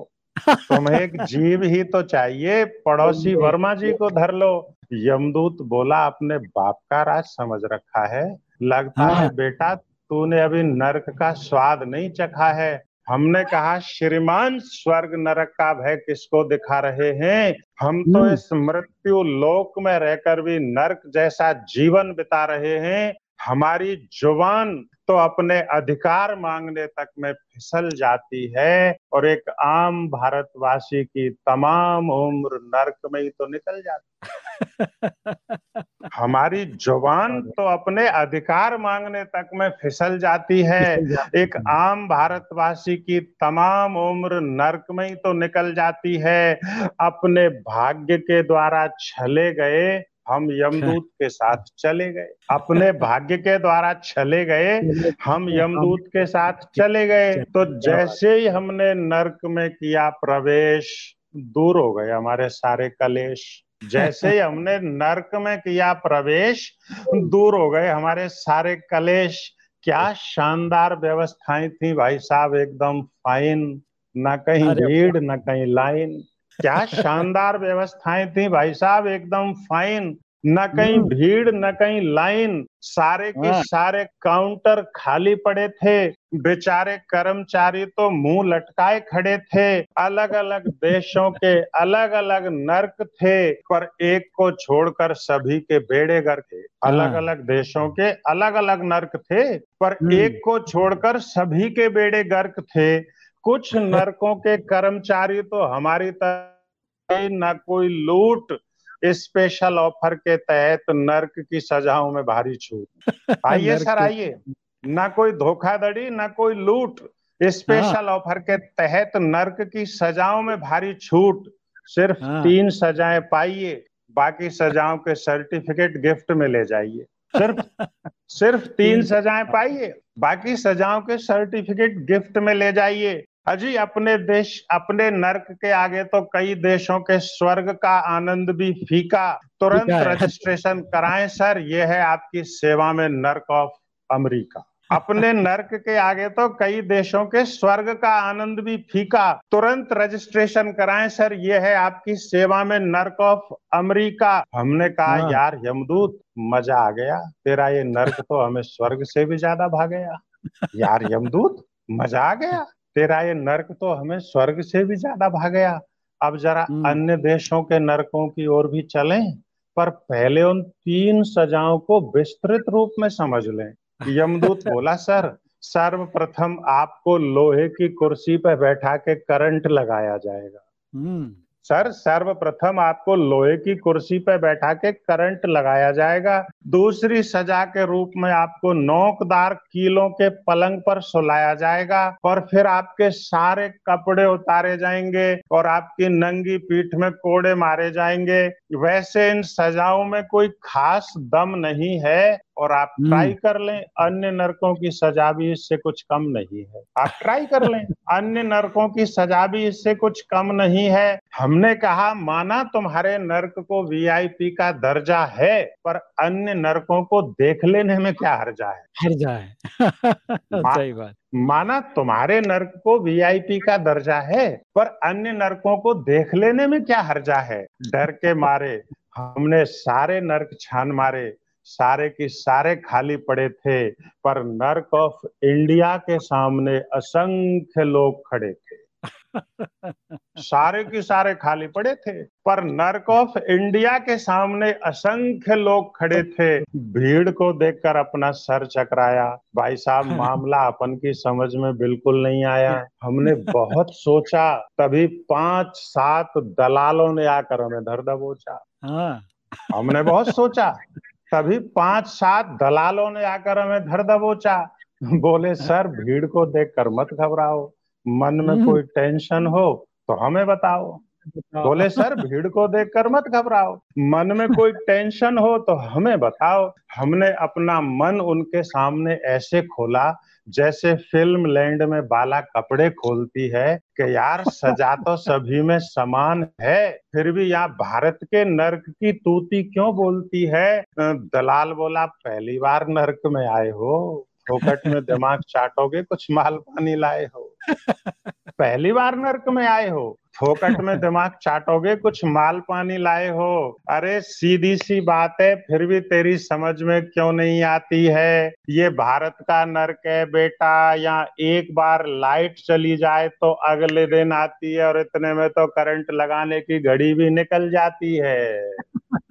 तुम्हें एक जीव ही तो चाहिए पड़ोसी वर्मा जी को धर लो। यमदूत बोला अपने बाप का राज समझ रखा है। लगता है हाँ। बेटा तूने अभी नरक का स्वाद नहीं चखा है। हमने कहा श्रीमान स्वर्ग नरक का भय किसको दिखा रहे हैं? हम तो हम्म। इस मृत्यु लोक में रहकर भी नरक जैसा जीवन बिता रहे हैं। हमारी ज़ुबान तो अपने अधिकार मांगने तक में फिसल जाती है और एक आम भारतवासी की तमाम उम्र नरक में ही तो निकल जाती [laughs] हमारी ज़ुबान तो अपने अधिकार मांगने तक में फिसल जाती है। एक आम भारतवासी की तमाम उम्र नरक में ही तो निकल जाती है। अपने भाग्य के द्वारा छले गए हम यमदूत के साथ चले गए। अपने भाग्य के द्वारा चले गए हम यमदूत के साथ चले गए। तो जैसे ही हमने नरक में किया प्रवेश दूर हो गए हमारे सारे कलेश। जैसे ही हमने नरक में किया प्रवेश दूर हो गए हमारे सारे कलेश। क्या शानदार व्यवस्थाएँ थी भाई साहब एकदम फाइन न कहीं भीड़ ना कहीं लाइन क्या शानदार व्यवस्थाएँ थी भाई साहब एकदम फाइन न कहीं हम्म। भीड़ न कहीं लाइन सारे के हाँ। सारे काउंटर खाली पड़े थे बेचारे कर्मचारी तो मुँह लटकाए खड़े थे अलग अलग देशों के अलग अलग नर्क थे पर एक को छोड़कर सभी के बेड़े गर थे अलग हाँ। अलग देशों के अलग अलग नर्क थे पर हम्म। एक को छोड़कर सभी के बेड़े गर्क थे कुछ नरकों के कर्मचारी तो हमारी तरह न कोई लूट स्पेशल ऑफ़र के तहत नर्क की सजाओं में भारी छूट। [laughs] आइए सर आइए। न कोई धोखाधड़ी न कोई लूट स्पेशल हाँ। ऑफ़र के तहत नर्क की सजाओं में भारी छूट। सिर्फ़ हाँ। तीन सजाएँ पाइए बाकी सजाओं के सर्टिफिकेट गिफ्ट में ले जाइए। सिर्फ़ सिर्फ़ तीन सजाएँ पाइए बाकी सजाओं के सर्टिफिकेट गिफ्ट में ले जाइए। अजी अपने देश अपने नरक के आगे तो कई देशों के स्वर्ग का आनंद भी फीका। तुरंत रजिस्ट्रेशन कराएँ सर। ये है आपकी सेवा में नर्क ऑफ़ अमेरिका। अपने [laughs] नर्क के आगे तो कई देशों के स्वर्ग का आनंद भी फीका। तुरंत रजिस्ट्रेशन कराएँ सर। ये है आपकी सेवा में नर्क ऑफ़ अमेरिका। हमने कहा हाँ। यार यमदूत मज़ा आ गया। तेरा ये नर्क तो हमें स्वर्ग से भी ज़्यादा भागेगा। [laughs] यार यमदूत मज़ा आ गया। तेरा ये नरक तो हमें स्वर्ग से भी ज़्यादा भाग गया अब जरा हम्म। अन्य देशों के नरकों की ओर भी चलें पर पहले उन तीन सजाओं को विस्तृत रूप में समझ लें यमदूत [laughs] बोला सर सर्वप्रथम आपको लोहे की कुर्सी पर बैठा के करंट लगाया जाएगा हम्म। सर, सर्वप्रथम आपको लोहे की कुर्सी पर बैठा के करंट लगाया जाएगा। दूसरी सजा के रूप में आपको नोकदार कीलों के पलंग पर सुलाया जाएगा और फिर आपके सारे कपड़े उतारे जाएँगे और आपकी नंगी पीठ में कोड़े मारे जाएँगे। वैसे इन सजाओं में कोई खास दम नहीं है। और आप हम्म। ट्राई कर लें अन्य नरकों की सजा भी इससे कुछ कम नहीं है। आप ट्राई कर लें अन्य नरकों की सजा भी इससे कुछ कम नहीं है। हमने कहा माना तुम्हारे नरक को वीआईपी का दर्जा है पर अन्य नरकों को देख लेने में क्या हर्जा है? हर्जा है। [laughs] सही बात। माना तुम्हारे नर्क को वीआईपी का दर्जा है पर अन्य नरकों को देख लेने में क्या हर्जा है? डर के मारे हमने सारे नर्क छान मारे सारे की सारे खाली पड़े थे पर नर्क ऑफ़ इंडिया के सामने असंख्य लोग खड़े थे। [laughs] सारे की सारे खाली पड़े थे पर नर्क ऑफ़ इंडिया के सामने असंख्य लोग खड़े थे। भीड़ को देखकर अपना सर चकराया। भाई साहब [laughs] मामला अपन की समझ में बिल्कुल नहीं आया। हमने बहुत सोचा तभी पाँच सात दलालों ने आकर हमें धर दबोचा। हाँ। हमने बहुत सोचा। तभी पाँच सात दलालों ने आकर हमें धर दबोचा। बोले, सर, भीड़ को देख कर मत घबराओ। मन में। कोई टेंशन हो तो हमें बताओ। बोले, सर, भीड़ को देख कर मत घबराओ। मन में कोई टेंशन हो तो हमें बताओ। हमने अपना मन उनके सामने ऐसे खोला जैसे फ़िल्म लैंड में बाला कपड़े खोलती है कि यार सजा तो [laughs] सभी में समान है फिर भी यहाँ भारत के नरक की तूती क्यों बोलती है? दलाल बोला पहली बार नरक में आए हो फोकट में दिमाग चाटोगे कुछ माल पानी लाए हो। पहली बार नर्क में आए हो? फोकट में दिमाग चाटोगे कुछ माल पानी लाए हो? अरे सीधी सी बात है फिर भी तेरी समझ में क्यों नहीं आती है? ये भारत का नर्क है बेटा या एक बार लाइट चली जाए तो अगले दिन आती है और इतने में तो करंट लगाने की घड़ी भी निकल जाती है।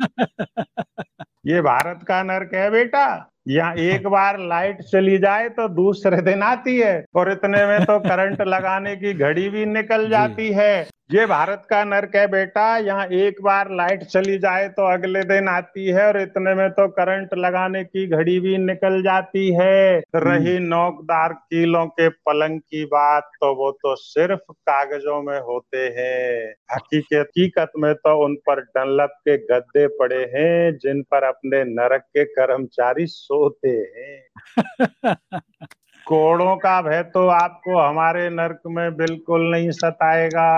[laughs] ये भारत का नर्क है बेटा। यहाँ एक बार लाइट चली जाए तो दूसरे दिन आती है और इतने में तो करंट लगाने की घड़ी भी निकल [laughs] जाती है। ये भारत का नर्क है बेटा यहाँ एक बार लाइट चली जाए तो अगले दिन आती है और इतने में तो करंट लगाने की घड़ी भी निकल जाती है। रही नोकदार कीलों के पलंग की बात तो वो तो सिर्फ़ कागजों में होते हैं। हकीकत हकीकत में तो उन पर डनलप के गद्दे पड़े हैं जिन पर अपने नरक के कर्मचारी सोते हैं। [laughs] कोड़ों का भय तो आपको हमारे नरक में बिल्कुल नहीं सताएगा।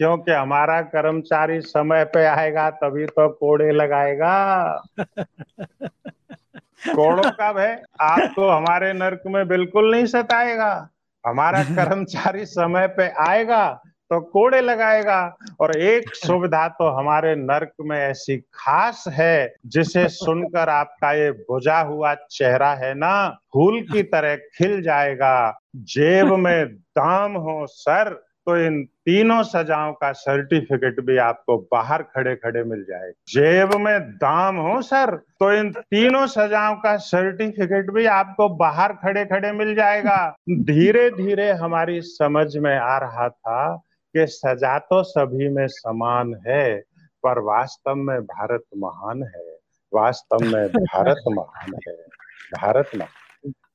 क्योंकि हमारा कर्मचारी समय पे आएगा, तभी तो कोड़े लगाएगा। कोड़ों का भय आपको हमारे नरक में बिल्कुल नहीं सताएगा। हमारा कर्मचारी समय पे आएगा तो कोड़े लगाएगा। और एक सुविधा तो हमारे नर्क में ऐसी खास है, जिसे सुनकर आपका ये बुझा हुआ चेहरा है ना फूल की तरह खिल जाएगा। जेब में दाम हो, सर। तो इन तीनों सजाओं का सर्टिफिकेट भी आपको बाहर खड़े खड़े मिल जाएगा जेब में दाम हो, सर तो इन तीनों सजाओं का सर्टिफिकेट भी आपको बाहर खड़े खड़े मिल जाएगा। धीरे धीरे हमारी समझ में आ रहा था कि सजा तो सभी में समान है, पर वास्तव में भारत महान है। वास्तव में भारत महान है। भारत महान।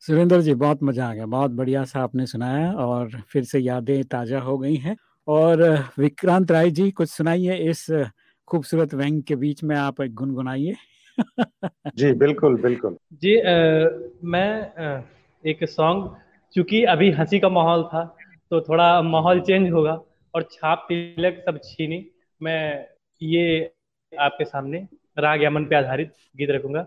सुरेंद्र जी बहुत मज़ा आ गया। बहुत बढ़िया सा आपने सुनाया और फिर से यादें ताज़ा हो गई हैं। और विक्रांत राय जी कुछ सुनाइए इस खूबसूरत व्यंग के बीच में आप एक गुनगुनाइए। जी बिल्कुल बिल्कुल। जी आ, मैं आ, एक सॉन्ग चूँकि अभी हँसी का माहौल था तो थोड़ा माहौल चेंज होगा और छाप तिलक सब छीनी मैं ये आपके सामने राग यमन पे आधारित गीत रखूँगा।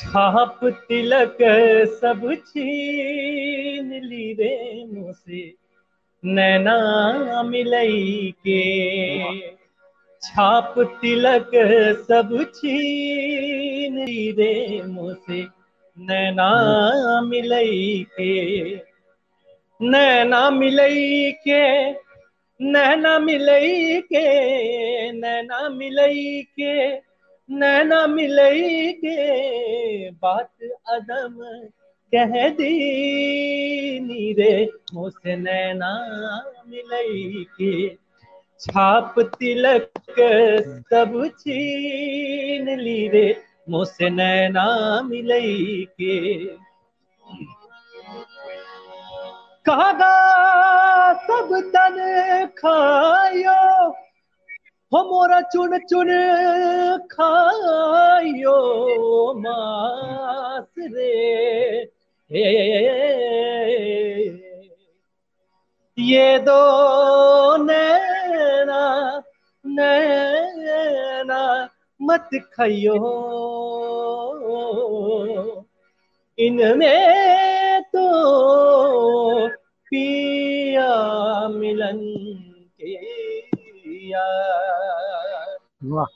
छाप तिलक सब छीन ली रे मुझसे नैना मिलई के। छाप तिलक सब छीन ली रे मुझसे नैना मिलई के। नैना मिलई के, नैना मिलई के, नैना मिलई के। नैना मिलई के बात अदम कह दी नीरे मुझसे नैना मिलई के छाप तिलक सब छीन ली रे। मुझसे नैना मिलई के कागा सब तन खायो हो मोरा चुन चुन खायो मास रे। ये दो नैना नैना मत खाइयो। इनमें तो पिया मिलन के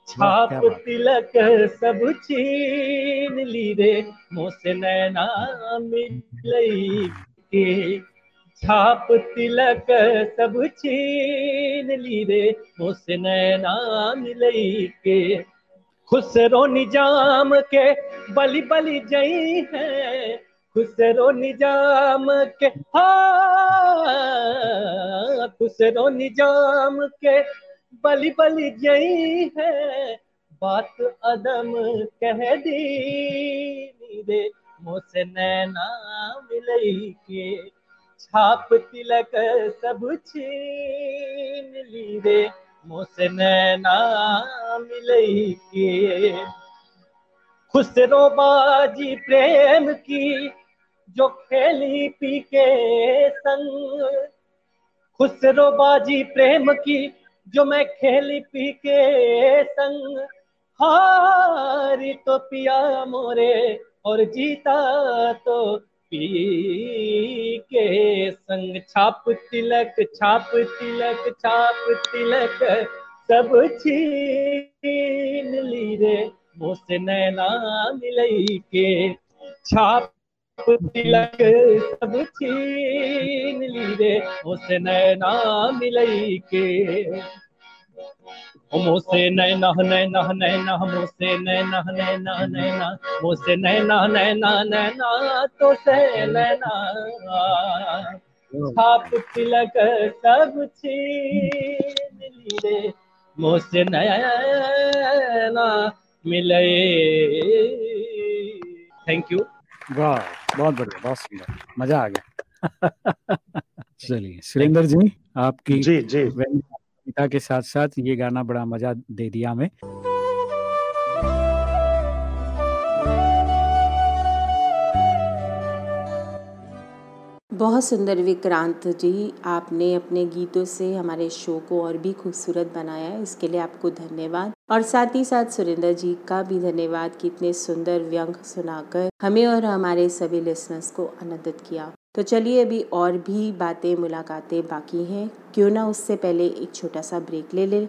छाप तिलक सब छीन ली रे मुझसे नैना मिलई के। छाप तिलक सब छीन ली रे मुझसे नैना मिलई के। खुसरो निज़ाम के बलि बलि जई है खुसरो निज़ाम के। हाँ खुसरो निज़ाम के बलि पली जई है, बात अदम कह दी रे मुझसे नैना मिलई के, छाप तिलक सब छीन ली रे मुझसे नैना मिलई के खुसरो बाजी प्रेम की, जो खेली पी के संग। खुसरो बाजी प्रेम की जो मैं खेली पी के संग। हारी तो पिया मोरे, और जीता तो पी के संग। छाप तिलक छाप तिलक छाप तिलक, सब छीन ली रे। मुझसे नैना मिलई के। छाप तिलक सब छीन ली रे मुझसे नैना मिलई के मुझसे नैना नैना नैना मुझसे नैना नैना नैना मुझसे नैना नैना नैना तो से नैना छाप तिलक सब छीन ली रे मुझसे नैना मिले थैंक यू वाह बहुत बढ़िया बहुत सुंदर। मज़ा आ गया। [laughs] चलिए सुरेंद्र जी आपकी जी जी। पिता के साथ साथ ये गाना बड़ा मज़ा दे दिया हमें। बहुत सुंदर विक्रांत जी, आपने अपने गीतों से हमारे शो को और भी खूबसूरत बनाया है। इसके लिए आपको धन्यवाद। और साथ ही साथ सुरेंद्र जी का भी धन्यवाद कि इतने सुंदर व्यंग सुनाकर हमें और हमारे सभी लिसनर्स को आनंदित किया। तो चलिए अभी और भी बातें, मुलाकातें बाकी हैं। क्यों ना उससे पहले एक छोटा सा ब्रेक ले ले।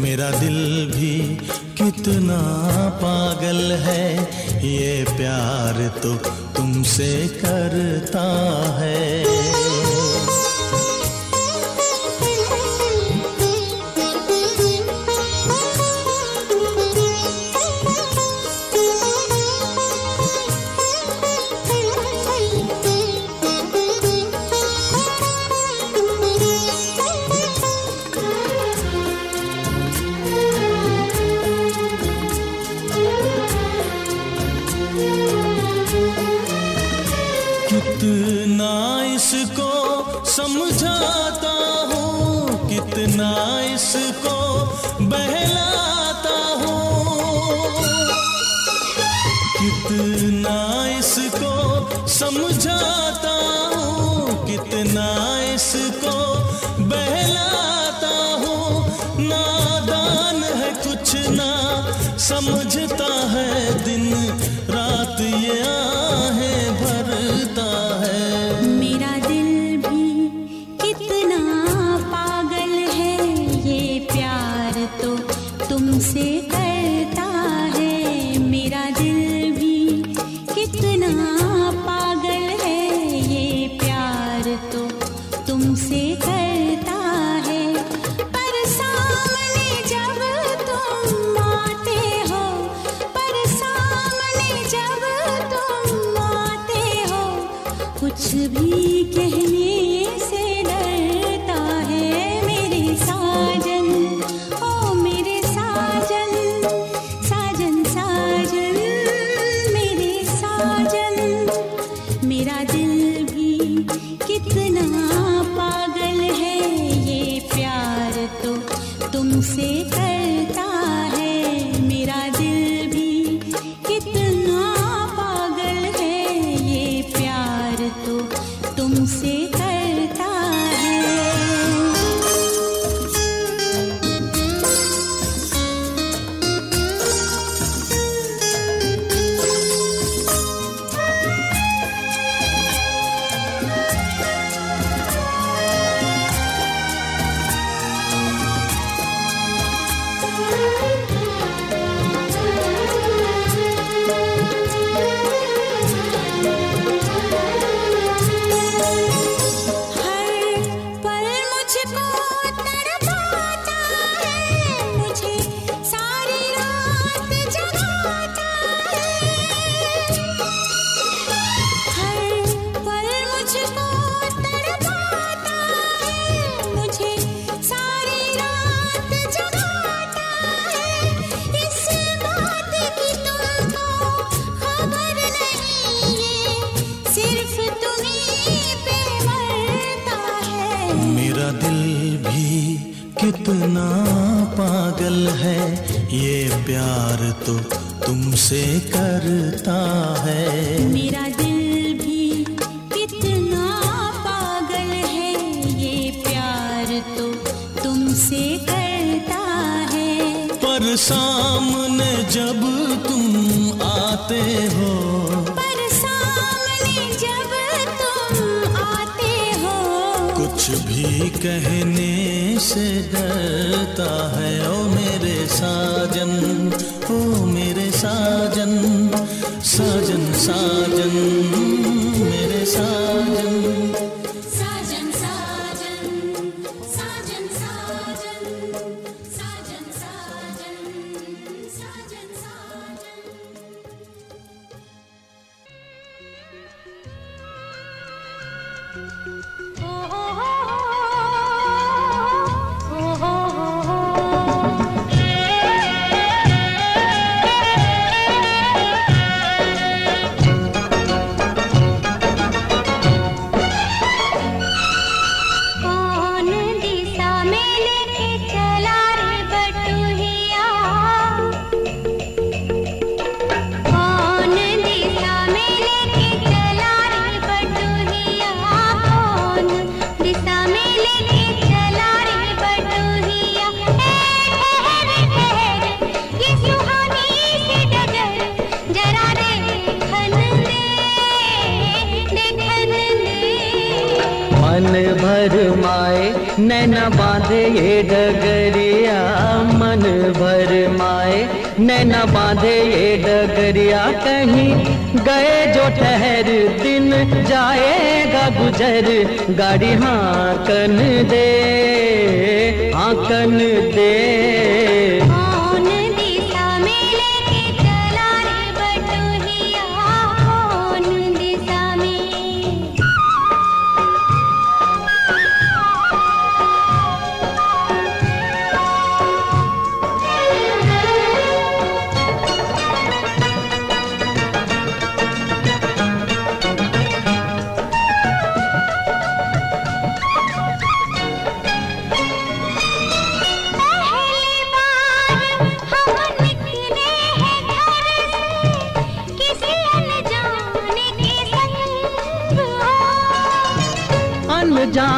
मेरा दिल भी कितना पागल है ये प्यार तो तुमसे करता है।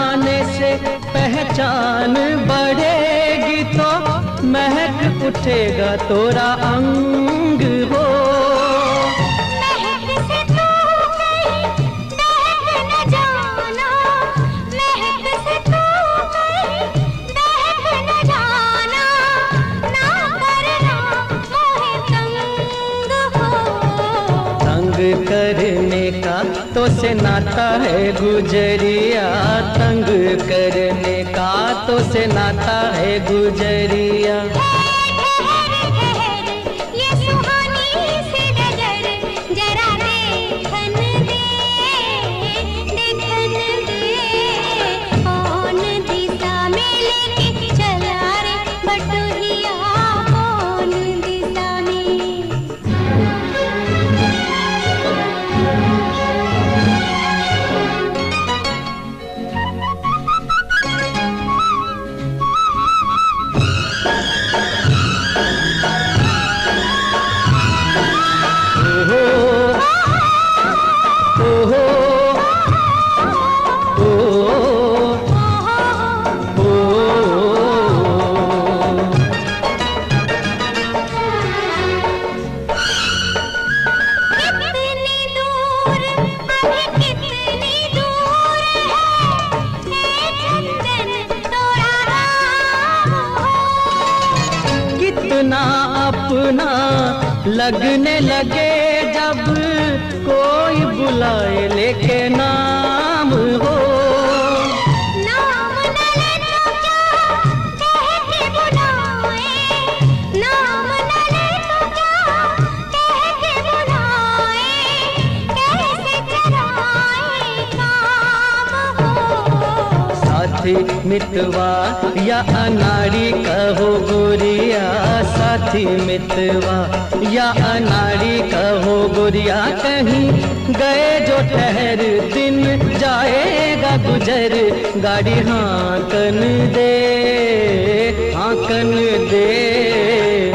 जाने से पहचान बढ़ेगी तो महक उठेगा तोरा अंग हो। नाता है गुजरिया तंग करने का तो से नाता है गुजरिया। लगने लगे जब कोई बुलाए लेके नाम हो। मितवा, या अनाड़ी कहो गोरिया साथी मितवा, या अनाड़ी कहो गोरिया कहीं गए जो ठहर दिन, जाएगा गुजर, गाड़ी हाँकन दे हाँकन दे।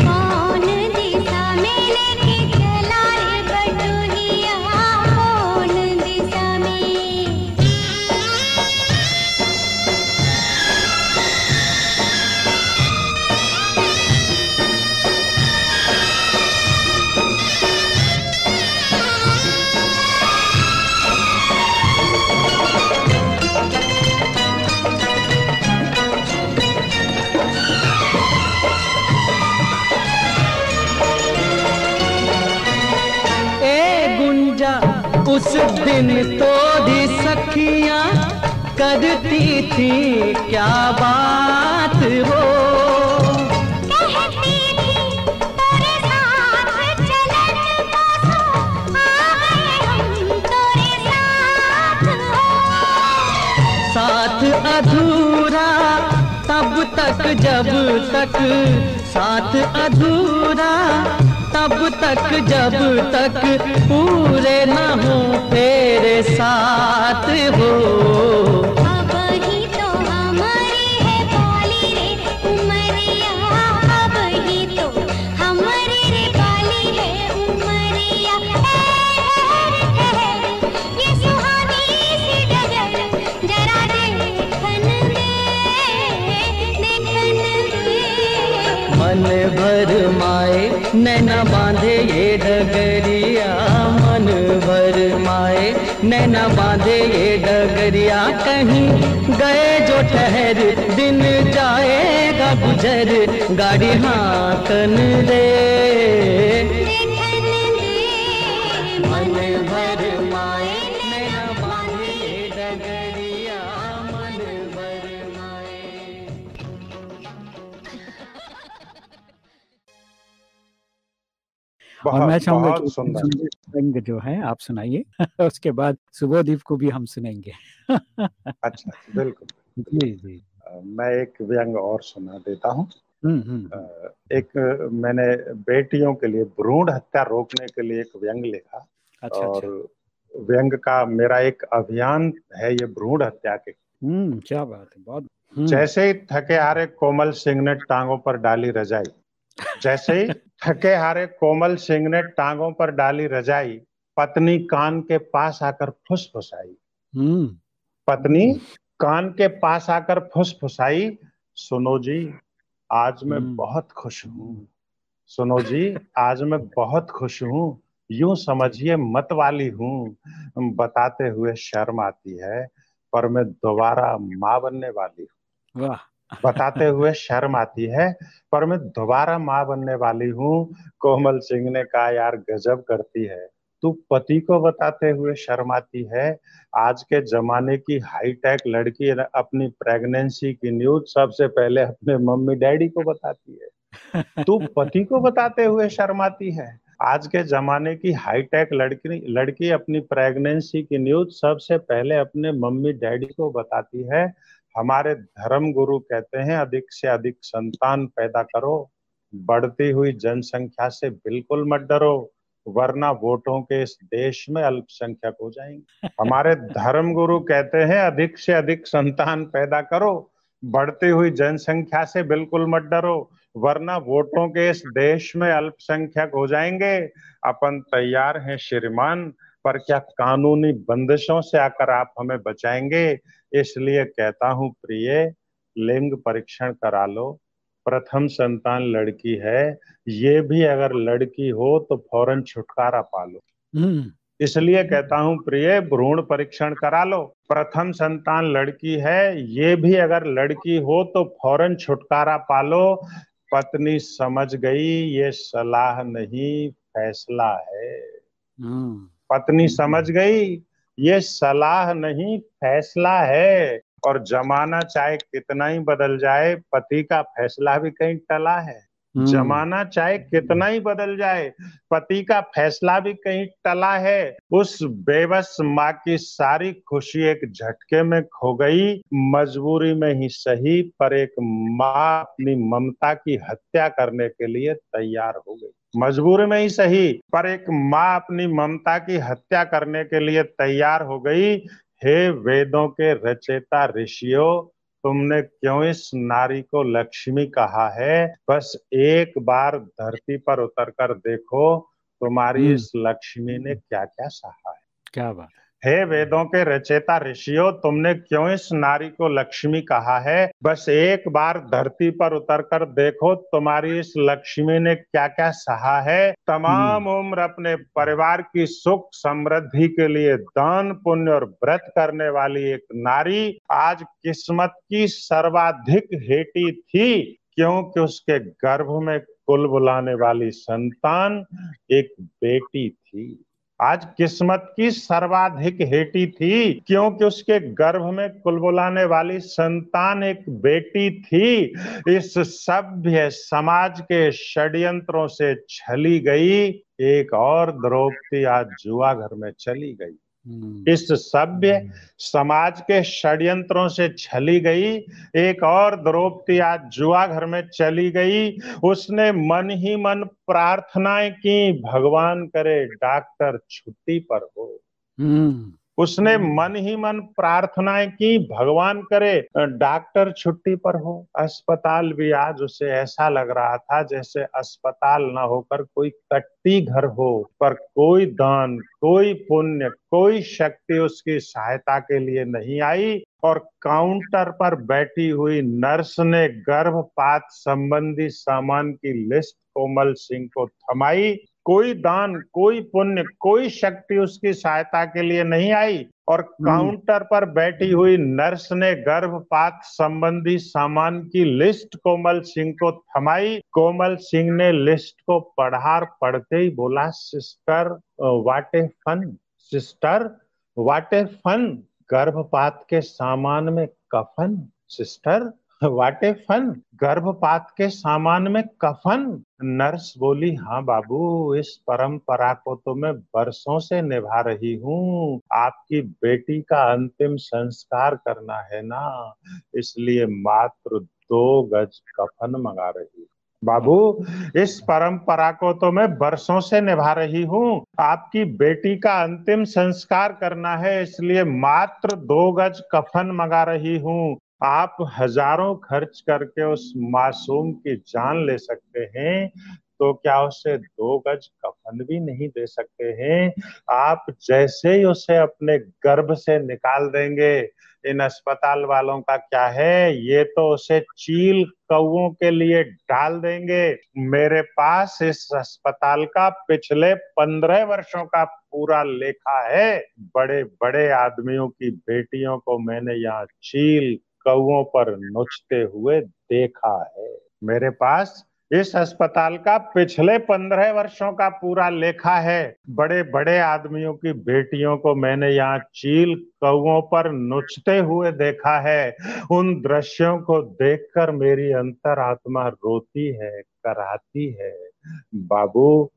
दिन तो भी सखियाँ करती थी क्या बात हो? साथ हो। साथ अधूरा तब तक जब तक साथ अधूरा तब तक जब तक पूरे न हो तेरे साथ हो। नैना बांधे ये डगरिया मन भर माए। नैना बांधे ये डगरिया, कहीं गए जो ठहर, दिन जाएगा गुजर। गाड़ी हाकन दे। और मैं चाहूँगा जो है आप सुनाइए। [laughs] उसके बाद सुबोधीप को भी हम सुनेंगे। अच्छा बिल्कुल। [laughs] जी जी। मैं एक व्यंग और सुना देता हूँ। हम्म हम्म। एक मैंने बेटियों के लिए भ्रूण हत्या रोकने के लिए एक व्यंग लिखा अच्छा और अच्छा। व्यंग का मेरा एक अभियान है ये भ्रूण हत्या के। हम्म क्या बात है बहुत जैसे ही थके हारे कोमल सिंह ने टांगों पर डाली रजाई जैसे ही थके हारे कोमल सिंह ने टांगों पर डाली रजाई पत्नी कान के पास आकर फुसफुसाई। हम्म। पत्नी कान के पास आकर फुसफुसाई सुनो जी आज मैं हम्म। बहुत खुश हूँ। सुनो जी आज मैं बहुत खुश हूँ। यूँ समझिए मत वाली हूँ। बताते हुए शर्म आती है पर मैं दोबारा माँ बनने वाली हूँ। वाह। बताते हुए शर्म आती है, पर मैं दोबारा माँ बनने वाली हूँ। कोमल सिंह ने कहा, यार, गजब करती है। तू पति को बताते हुए शर्म आती है। आज के जमाने की हाईटेक लड़की अपनी प्रेगनेंसी की न्यूज़ सबसे पहले अपने मम्मी डैडी को बताती है। तू पति को बताते हुए शर्माती है। आज के जमाने की हाईटेक लड़की लड़की अपनी प्रेगनेंसी की न्यूज़ सबसे पहले अपने मम्मी डैडी को बताती है। हमारे धर्म गुरु कहते हैं, अधिक से अधिक संतान पैदा करो, बढ़ती हुई जनसंख्या से बिल्कुल मत डरो, वरना वोटों के इस देश में अल्पसंख्यक हो जाएँगे। हमारे धर्म गुरु कहते हैं, अधिक से अधिक संतान पैदा करो, बढ़ती हुई जनसंख्या से बिल्कुल मत डरो, वरना वोटों के इस देश में अल्पसंख्यक हो जाएँगे। अपन तैयार हैं, श्रीमान पर क्या कानूनी बंदिशों से आकर आप हमें बचाएँगे? इसलिए कहता हूँ प्रिय लिंग परीक्षण करा लो। प्रथम संतान लड़की है। ये भी अगर लड़की हो तो फ़ौरन छुटकारा पालो हम्म। इसलिए कहता हूँ प्रिय भ्रूण परीक्षण करा लो। प्रथम संतान लड़की है। ये भी अगर लड़की हो तो फ़ौरन छुटकारा पालो पत्नी समझ गई ये सलाह नहीं फैसला है। हम्म। पत्नी समझ गई ये सलाह नहीं फैसला है। और जमाना चाहे कितना ही बदल जाए पति का फैसला भी कहीं टला है। हम्म, जमाना चाहे कितना ही बदल जाए पति का फैसला भी कहीं टला है। उस बेबस माँ की सारी खुशी एक झटके में खो गई। मजबूरी में ही सही पर एक माँ अपनी ममता की हत्या करने के लिए तैयार हो गई। मजबूरी में ही सही पर एक माँ अपनी ममता की हत्या करने के लिए तैयार हो गई। हे वेदों के रचेता ऋषियों तुमने क्यों इस नारी को लक्ष्मी कहा है? बस एक बार धरती पर उतरकर देखो तुम्हारी हम्म। इस लक्ष्मी ने क्या क्या सहा है। क्या बात हे। वेदों के रचेता ऋषियों तुमने क्यों इस नारी को लक्ष्मी कहा है? बस एक बार धरती पर उतर कर देखो तुम्हारी इस लक्ष्मी ने क्या क्या सहा है। तमाम उम्र अपने परिवार की सुख समृद्धि के लिए दान पुण्य और व्रत करने वाली एक नारी आज किस्मत की सर्वाधिक हेटी थी क्योंकि उसके गर्भ में कुल बुलाने वाली संतान एक बेटी थी। आज किस्मत की सर्वाधिक हेटी थी, क्योंकि उसके गर्भ में कुलबुलाने वाली संतान एक बेटी थी इस सभ्य समाज के षड्यंत्रों से छली गई, एक और द्रौपदी आज जुआ घर में चली गई। इस सभ्य समाज के षड्यंत्रों से छली गई एक और द्रौपदी आज जुआ घर में चली गई। उसने मन ही मन प्रार्थनाएँ की भगवान करे डॉक्टर छुट्टी पर हो। हम्म। उसने मन ही मन प्रार्थनाएँ की भगवान करे डॉक्टर छुट्टी पर हो अस्पताल भी आज उसे ऐसा लग रहा था जैसे अस्पताल ना होकर कोई कट्टी घर हो पर कोई दान कोई पुण्य कोई शक्ति उसकी सहायता के लिए नहीं आई और काउंटर पर बैठी हुई नर्स ने गर्भपात संबंधी सामान की लिस्ट कोमल सिंह को थमाई कोई दान कोई पुण्य कोई शक्ति उसकी सहायता के लिए नहीं आई और हम्म। काउंटर पर बैठी हुई नर्स ने गर्भपात संबंधी सामान की लिस्ट कोमल सिंह को थमाई कोमल सिंह ने लिस्ट को पढ़ार पढ़ते ही बोला sister what a fun sister what a fun गर्भपात के सामान में कफन सिस्टर वाट ए फन गर्भपात के सामान में कफन। नर्स बोली हाँ बाबू, इस परंपरा को तो मैं बरसों से निभा रही हूँ। आपकी बेटी का अंतिम संस्कार करना है ना। इसलिए मात्र दो गज कफन मंगा रही हूँ। बाबू, इस परंपरा को तो मैं बरसों से निभा रही हूँ। आपकी बेटी का अंतिम संस्कार करना है, इसलिए मात्र दो गज कफन मंगा रही हूँ। आप हज़ारों खर्च करके उस मासूम की जान ले सकते हैं तो क्या उसे दो गज कफन भी नहीं दे सकते हैं? आप जैसे ही उसे अपने गर्भ से निकाल देंगे, इन अस्पताल वालों का क्या है? ये तो उसे चील कौओं के लिए डाल देंगे। मेरे पास इस अस्पताल का पिछले पंद्रह वर्षों का पूरा लेखा है। बड़े बड़े आदमियों की बेटियों को मैंने यहाँ चील कौओं पर नोचते हुए देखा है। मेरे पास इस अस्पताल का पिछले पंद्रह वर्षों का पूरा लेखा है। बड़े बड़े आदमियों की बेटियों को मैंने यहाँ चील कौओं पर नुचते हुए देखा है। उन दृश्यों को देखकर मेरी अंतरात्मा रोती है, कराती है। बाबू,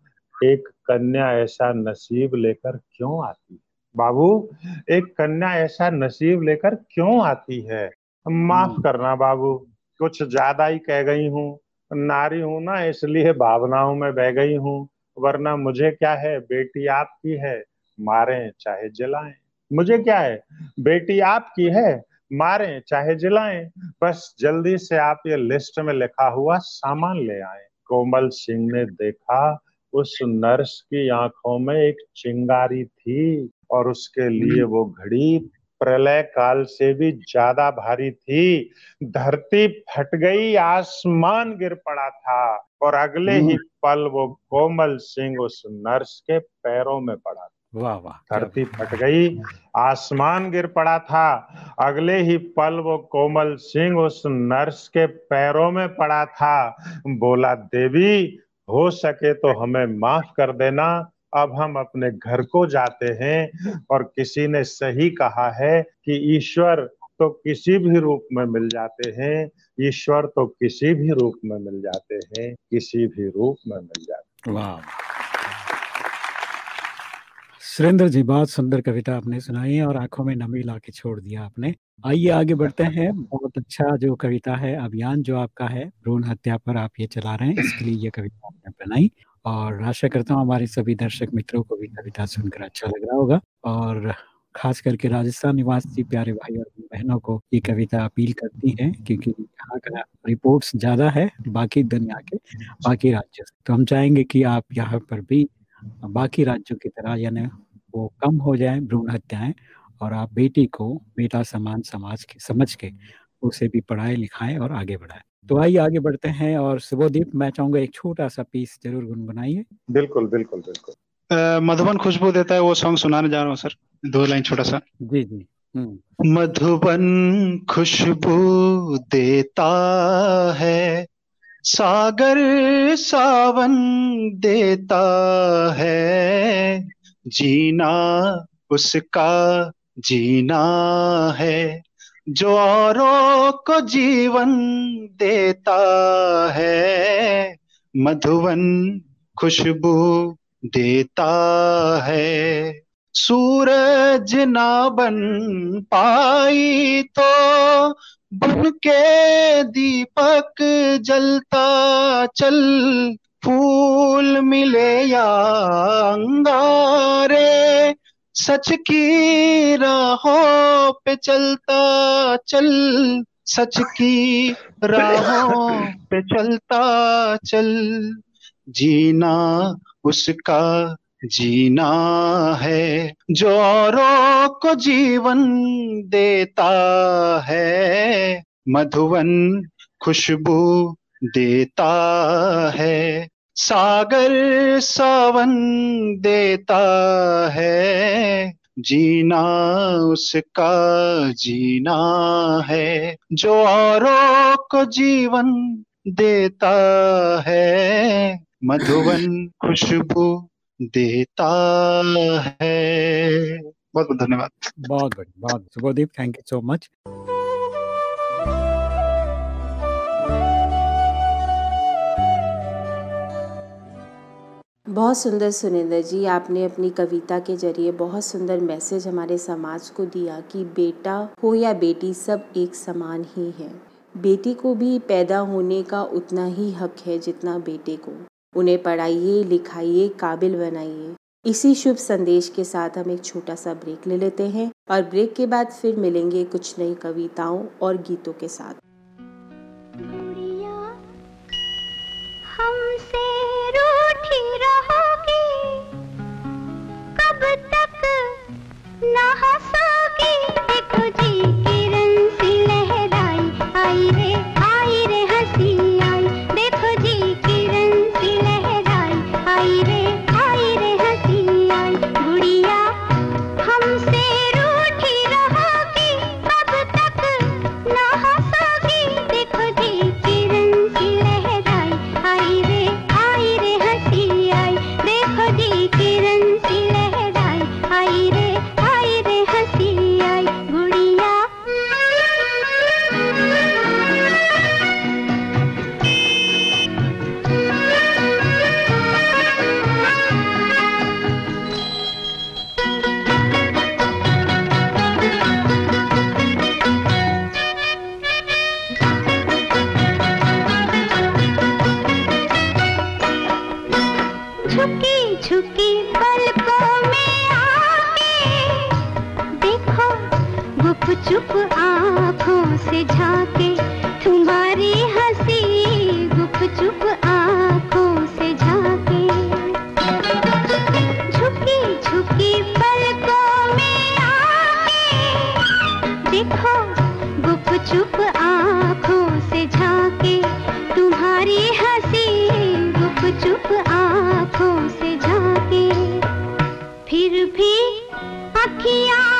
एक कन्या ऐसा नसीब लेकर क्यों आती है? बाबू, एक कन्या ऐसा नसीब लेकर क्यों आती है? माफ़ हम्म। करना बाबू कुछ ज़्यादा ही कह गई हूँ। नारी हूँ ना इसलिए भावनाओं में बह गई हूँ। वरना मुझे क्या है? बेटी आपकी है मारे चाहे जलाएँ। मुझे क्या है? बेटी आपकी है मारे चाहे जलाएँ। बस जल्दी से आप ये लिस्ट में लिखा हुआ सामान ले आए। कोमल सिंह ने देखा उस नर्स की आँखों में एक चिंगारी थी और उसके लिए वो घड़ी प्रलय काल से भी ज़्यादा भारी थी। धरती फट गई आसमान गिर पड़ा था और अगले ही हम्म। पल वो कोमल सिंह उस नर्स के पैरों में पड़ा वाह वाह धरती फट गई आसमान गिर पड़ा था अगले ही पल वो कोमल सिंह उस नर्स के पैरों में पड़ा था। बोला देवी हो सके तो हमें माफ़ कर देना अब हम अपने घर को जाते हैं और किसी ने सही कहा है कि ईश्वर तो किसी भी रूप में मिल जाते हैं, ईश्वर तो किसी भी रूप में मिल जाते हैं, किसी भी रूप में मिल जाते हैं। सुरेंद्र जी, बहुत सुंदर कविता आपने सुनाई और आँखों में नमी ला के छोड़ दिया आपने। आइए आगे बढ़ते हैं। बहुत अच्छा जो कविता है, अभियान जो आपका है, भ्रूण हत्या पर आप ये चला रहे हैं, इसके लिए ये कविता आपने बनाई। और आशा करता हूँ हमारे सभी दर्शक मित्रों को भी कविता सुनकर अच्छा लग रहा होगा। और खास करके राजस्थान निवासी प्यारे भाई और बहनों को ये कविता अपील करती है, क्योंकि यहाँ का रिपोर्ट्स ज़्यादा है, बाकी दुनिया के, बाकी राज्यों से। तो हम चाहेंगे कि आप यहाँ पर भी बाकी राज्यों की तरह, यानी वो कम हो जाए, भ्रूण हत्याएँ, और आप बेटी को, बेटा समान समाज के, समझ के, उसे भी पढ़ाए, लिखाएँ और आगे बढ़ाएँ। तो आइए आगे बढ़ते हैं और शुभोदीप मैं चाहूँगा एक छोटा सा पीस ज़रूर गुनगुनाइए। बिल्कुल बिल्कुल बिल्कुल। मधुबन खुशबू देता है वो सॉन्ग सुनाने जा रहा हूँ सर दो लाइन छोटा सा जी जी। हम्म। मधुबन खुशबू देता है सागर सावन देता है जीना उसका जीना है। जो औरों को जीवन देता है मधुवन खुशबू देता है। सूरज ना बन पाई तो बन के दीपक जलता चल, फूल मिले या अंगारे। सच की राहों पे चलता चल, सच की राहों पे चलता चल। जीना उसका जीना है, जो औरों को जीवन देता है मधुवन खुशबू देता है। सागर सावन देता है, जीना उसका जीना है। जो औरों को जीवन देता है मधुवन खुशबू देता है। बहुत बहुत धन्यवाद। बहुत बढ़िया, बहुत Subodeep thank you so much बहुत सुंदर सुनिंदर जी, आपने अपनी कविता के ज़रिए बहुत सुंदर मैसेज हमारे समाज को दिया कि बेटा हो या बेटी सब एक समान ही है। बेटी को भी पैदा होने का उतना ही हक है जितना बेटे को। उन्हें पढ़ाइए, लिखाइए, काबिल बनाइए। इसी शुभ संदेश के साथ हम एक छोटा सा ब्रेक ले लेते हैं और ब्रेक के बाद फिर मिलेंगे कुछ नई कविताओं और गीतों के साथ। हमसे रूठी रहोगी। कब तक ना देखो जी किरण सी लहराई आई गुप चुप आँखों से झांके। तुम्हारी हँसी गुप चुप आँखों से झांके। फिर भी अखियाँ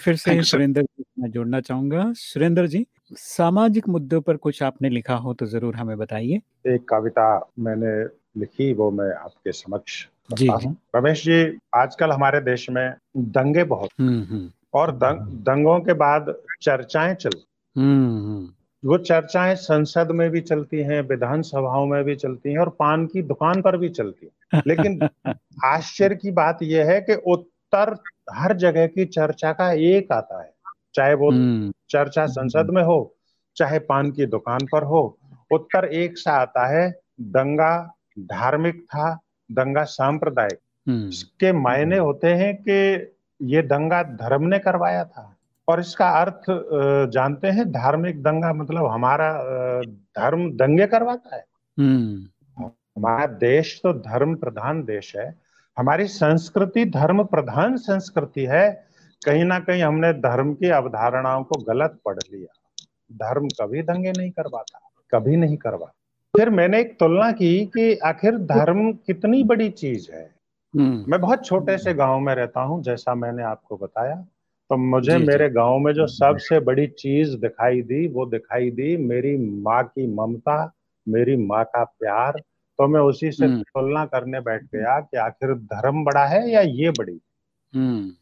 फिर से सुरेंद्र मैं जोड़ना चाहूँगा। सुरेंद्र जी सामाजिक मुद्दों पर कुछ आपने लिखा हो तो ज़रूर हमें बताइए। एक कविता मैंने लिखी वो मैं आपके समक्ष जी रमेश जी आजकल हमारे देश में दंगे बहुत हम्म, हम्म। और दंग, दंगों के बाद चर्चाएँ चल हम्म, वो चर्चाएँ संसद में भी चलती हैं विधानसभाओं में भी चलती हैं और पान की दुकान पर भी चलती हैं। लेकिन [laughs] आश्चर्य की बात यह है कि उत्तर हर जगह की चर्चा का एक आता है चाहे वो हम्म। चर्चा संसद में हो चाहे पान की दुकान पर हो उत्तर एक सा आता है दंगा धार्मिक था दंगा सांप्रदायिक हम्म। इसके मायने होते हैं कि ये दंगा धर्म ने करवाया था और इसका अर्थ जानते हैं धार्मिक दंगा मतलब हमारा धर्म दंगे करवाता है हम्म। हमारा देश तो धर्म प्रधान देश है हमारी संस्कृति धर्म प्रधान संस्कृति है। कहीं ना कहीं हमने धर्म की अवधारणाओं को गलत पढ़ लिया। धर्म कभी दंगे नहीं करवाता कभी नहीं करवा फिर मैंने एक तुलना की कि आखिर धर्म कितनी बड़ी चीज़ है। हम्म। मैं बहुत छोटे से गाँव में रहता हूँ जैसा मैंने आपको बताया। तो मुझे मेरे गाँव में जो सबसे बड़ी चीज़ दिखाई दी वो दिखाई दी मेरी माँ की ममता मेरी माँ का प्यार तो मैं उसी से हम्म। तुलना करने बैठ गया कि आखिर धर्म बड़ा है या ये बड़ी हम्म।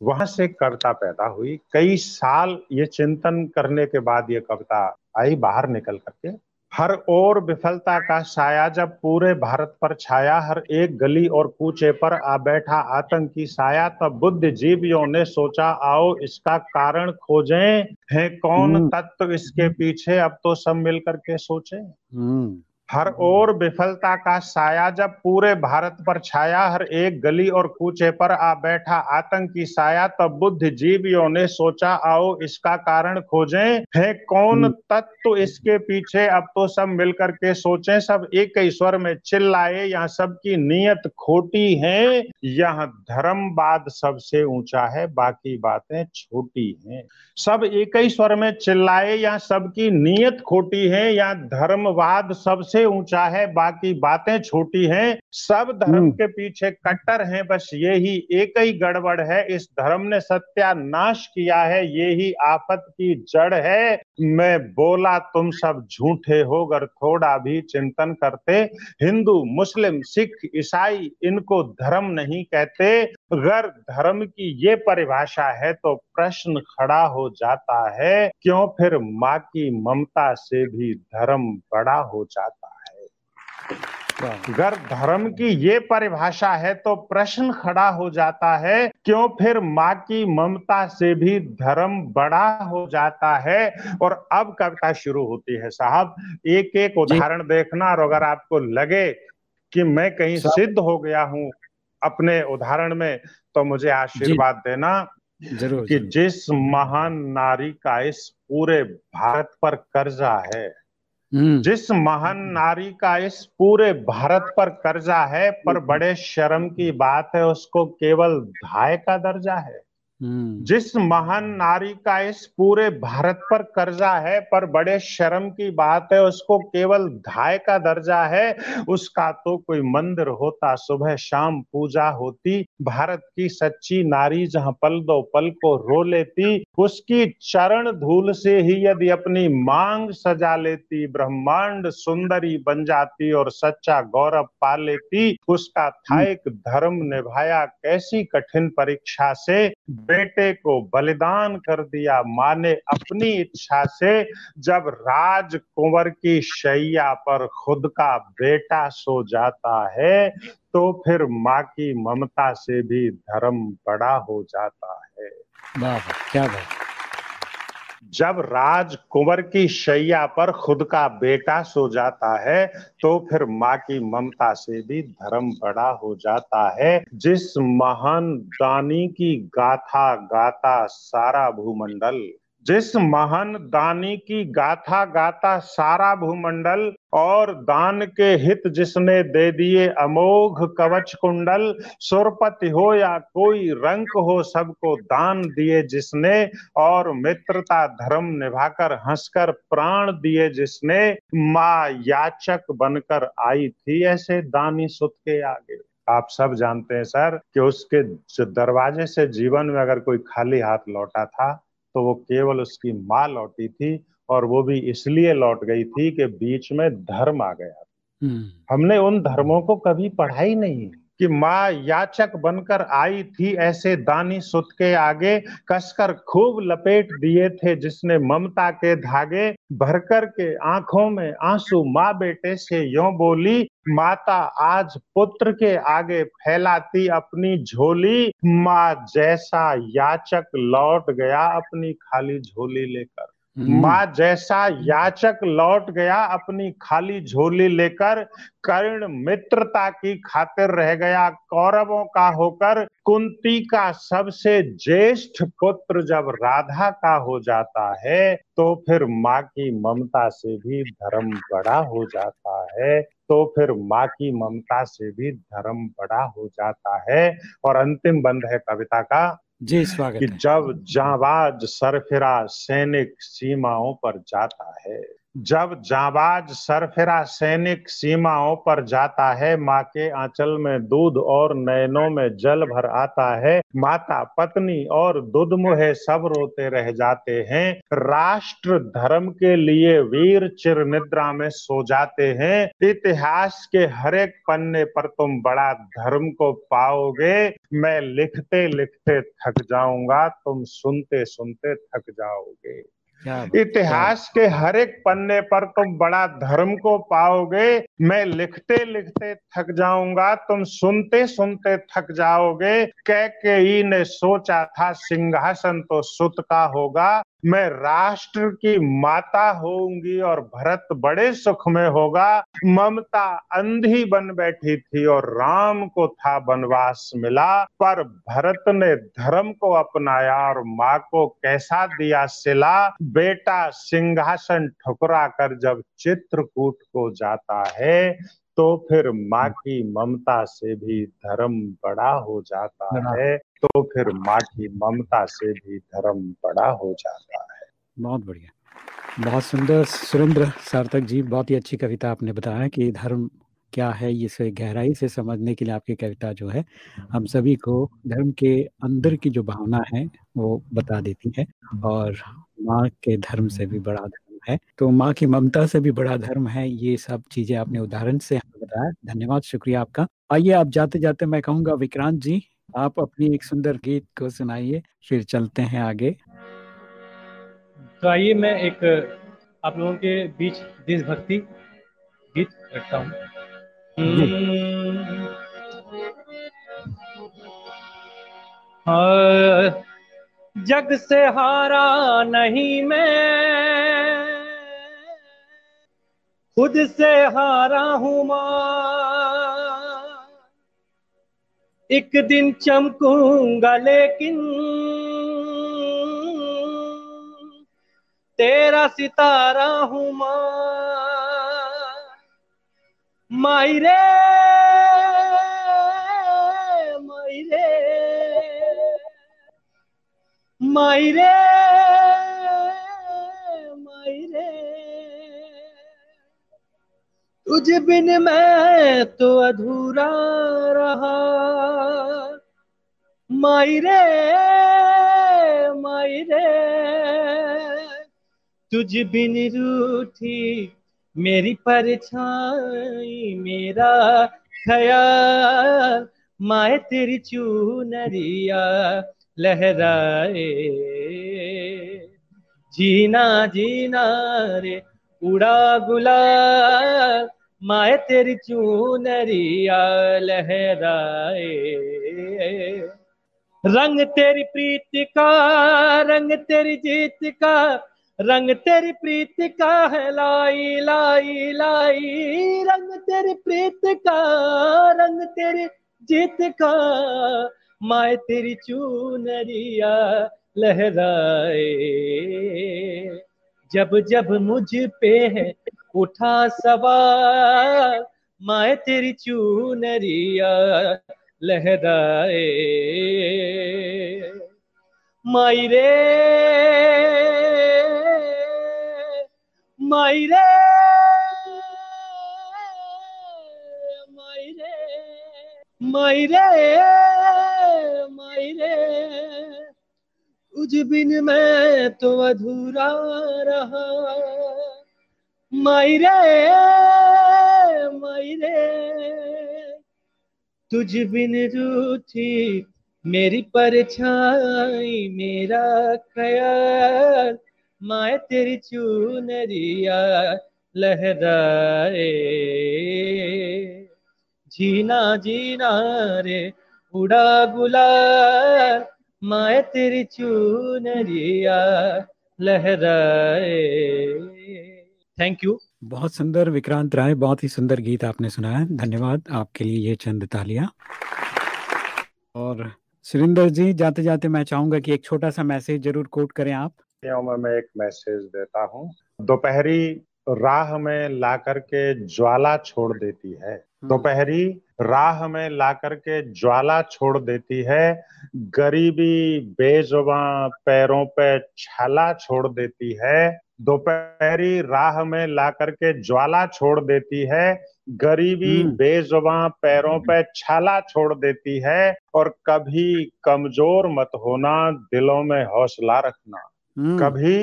वहाँ से कविता पैदा हुई कई साल ये चिंतन करने के बाद ये कविता आई बाहर निकल करके हर ओर विफलता का साया जब पूरे भारत पर छाया हर एक गली और कूचे पर आ बैठा आतंकी साया तब बुद्ध जीवियों ने सोचा आओ इसका कारण खोजें है कौन हम्म। तत्व इसके पीछे अब तो सब मिलकर के सोचे। हर ओर विफलता का साया जब पूरे भारत पर छाया हर एक गली और कूचे पर आ बैठा आतंकी साया तब बुद्ध जीवियों ने सोचा आओ इसका कारण खोजें। है कौन हम्म। तत्व इसके पीछे? अब तो सब मिलकर के सोचें सब एक ईश्वर में चिल्लाए यहाँ सबकी नीयत खोटी है यह धर्मवाद सबसे ऊँचा है बाकी बातें छोटी हैं। सब एक स्वर में चिल्लाए यहाँ सबकी नीयत खोटी है यहाँ धर्मवाद सबसे ऊँचा है बाकी बातें छोटी हैं सब धर्म हम्म। के पीछे कट्टर हैं बस ये ही एक ही गड़बड़ है इस धर्म ने सत्यानाश किया है ये ही आफत की जड़ है मैं बोला तुम सब झूठे हो अगर थोड़ा भी चिंतन करते हिंदू मुस्लिम सिख ईसाई इनको धर्म नहीं कहते अगर धर्म की ये परिभाषा है तो प्रश्न खड़ा हो जाता है क्यों फिर माँ की ममता से भी धर्म बड़ा हो जाता अगर धर्म की ये परिभाषा है तो प्रश्न खड़ा हो जाता है क्यों फिर माँ की ममता से भी धर्म बड़ा हो जाता है? और अब कविता शुरू होती है साहब। एक एक उदाहरण देखना और अगर आपको लगे कि मैं कहीं सिद्ध हो गया हूँ अपने उदाहरण में तो मुझे आशीर्वाद देना ज़रूर कि जिस महान नारी का इस पूरे भारत पर कर्जा है। जिस महान नारी का इस पूरे भारत पर कर्जा है पर बड़े शर्म की बात है उसको केवल धाय का दर्जा है हम्म। जिस महान नारी का इस पूरे भारत पर कर्जा है पर बड़े शर्म की बात है उसको केवल धाय का दर्जा है उसका तो कोई मंदिर होता सुबह शाम पूजा होती भारत की सच्ची नारी जहाँ पल दो पल को रो लेती उसकी चरण धूल से ही यदि अपनी मांग सजा लेती ब्रह्मांड सुंदरी बन जाती और सच्चा गौरव पा लेती उसका था हम्म। एक धर्म निभाया कैसी कठिन परीक्षा से बेटे को बलिदान कर दिया। माँ ने अपनी इच्छा से जब राजकुंवर की शैया पर खुद का बेटा सो जाता है तो फिर माँ की ममता से भी धर्म बड़ा हो जाता है। क्या बात। जब राजकुंवर की शैया पर खुद का बेटा सो जाता है तो फिर माँ की ममता से भी धर्म बड़ा हो जाता है। जिस महान दानी की गाथा गाता सारा भूमंडल जिस महान दानी की गाथा गाता सारा भूमंडल और दान के हित जिसने दे दिए अमोघ कवच कुंडल, सुरपति हो या कोई रंक हो सबको दान दिए जिसने और मित्रता धर्म निभाकर हंसकर प्राण दिए जिसने, माँ याचक बनकर आई थी ऐसे दानी सुत के आगे। आप सब जानते हैं, सर, कि उसके दरवाजे से जीवन में अगर कोई खाली हाथ लौटा था तो वो केवल उसकी माँ लौटी थी और वो भी इसलिए लौट गई थी कि बीच में धर्म आ गया हम्म। हमने उन धर्मों को कभी पढ़ाई ही नहीं कि माँ याचक बनकर आई थी ऐसे दानी सुत के आगे, कसकर खूब लपेट दिए थे जिसने ममता के धागे, भरकर के आँखों में आँसू, माँ बेटे से यो बोली, माता आज पुत्र के आगे फैलाती अपनी झोली, माँ जैसा याचक लौट गया अपनी खाली झोली लेकर। माँ जैसा याचक लौट गया, अपनी खाली झोली लेकर कर्ण मित्रता की खातिर रह गया। कौरवों का होकर कुंती का सबसे ज्येष्ठ पुत्र जब राधा का हो जाता है तो फिर माँ की ममता से भी धर्म बड़ा हो जाता है। तो फिर माँ की ममता से भी धर्म बड़ा हो जाता है। और अंतिम बंद है कविता का। जी स्वागत कि जब जाबाज सरफिरा सैनिक सीमाओं पर जाता है। जब जाबाज सरफिरा सैनिक सीमाओं पर जाता है, माँ के आंचल में दूध और नयनों में जल भर आता है, माता, पत्नी और दुध मुहे सब रोते रह जाते हैं। राष्ट्र धर्म के लिए वीर चिर निद्रा में सो जाते हैं। इतिहास के हर एक पन्ने पर तुम बड़ा धर्म को पाओगे। मैं लिखते लिखते थक जाऊँगा, तुम सुनते सुनते थक जाओगे। इतिहास के हर एक पन्ने पर तुम बड़ा धर्म को पाओगे। मैं लिखते लिखते थक जाऊँगा, तुम सुनते सुनते थक जाओगे। कैकेयी ने सोचा था सिंहासन तो सुत का होगा। मैं राष्ट्र की माता होंगी और भरत बड़े सुख में होगा। ममता अंधी बन बैठी थी और राम को था वनवास मिला। पर भरत ने धर्म को अपनाया और माँ को कैसा दिया सिला? बेटा सिंहासन ठुकरा कर जब चित्रकूट को जाता है तो फिर माँ की ममता से भी धर्म बड़ा हो जाता है तो फिर माँ की ममता से भी धर्म बड़ा हो जाता है। बहुत बढ़िया। बहुत सुंदर सुरेंद्र सार्थक जी बहुत ही अच्छी कविता आपने बताया कि धर्म क्या है इसे गहराई से समझने के लिए आपकी कविता जो है हम सभी को धर्म के अंदर की जो भावना है वो बता देती है और माँ के धर्म से भी बड़ा है तो माँ की ममता से भी बड़ा धर्म है ये सब चीज़ें आपने उदाहरण से बताया धन्यवाद शुक्रिया आपका। आइए आप जाते जाते मैं कहूँगा विक्रांत जी आप अपनी एक सुंदर गीत को सुनाइए फिर चलते हैं आगे। तो आइए मैं एक आप लोगों के बीच देशभक्ति गीत रखता हूँ। हाँ, जग से हारा नहीं मैं। खुद से हारा हूँ माँ। एक दिन चमकूँगा लेकिन तेरा सितारा हूँ माई रे माई रे माई रे तुझ बिन मैं तो अधूरा रहा। माई रे माई रे तुझ बिन रूठी मेरी परछाई, मेरा ख्याल, माए तेरी चूनरिया लहराए। जीना जीना रे, उड़ा गुलाल माए तेरी चूनरिया लहराए रंग तेरी प्रीति का रंग तेरी जीत का रंग तेरी प्रीति का है लाई लाई लाई। रंग तेरी प्रीति का रंग तेरी जीत का माए तेरी चूनरिया लहराए जब जब मुझ पे है उठा सवार, माए तेरी चूनरिया लहराए। माई रे माई रे माई रे माई रे माई रे। बिन मैं तो अधूरा रहा। माई रे माई रे तुझ बिन रूठी मेरी परछाई, मेरा ख्याल। माए तेरी चूनरिया लहराए। जीना जीना रे, उड़ा गुलाल। माए तेरी चूनरिया लहराए। थैंक यू बहुत सुंदर विक्रांत राय बहुत ही सुंदर गीत आपने सुनाया। धन्यवाद आपके लिए ये चंद तालियाँ। और सुरेंद्र जी जाते जाते मैं चाहूँगा कि एक छोटा सा मैसेज ज़रूर कोट करें आप। में मैं एक मैसेज देता हूँ। दोपहरी राह में ला करके ज्वाला छोड़ देती है। हम्म। दोपहरी राह में ला करके ज्वाला छोड़ देती है। गरीबी बेजुबा पैरों पे छाला छोड़ देती है। दोपहरी राह में ला करके ज्वाला छोड़ देती है गरीबी हम्म। बेजुबा पैरों पे छाला छोड़ देती है और कभी कमज़ोर मत होना दिलों में हौसला रखना हम्म। कभी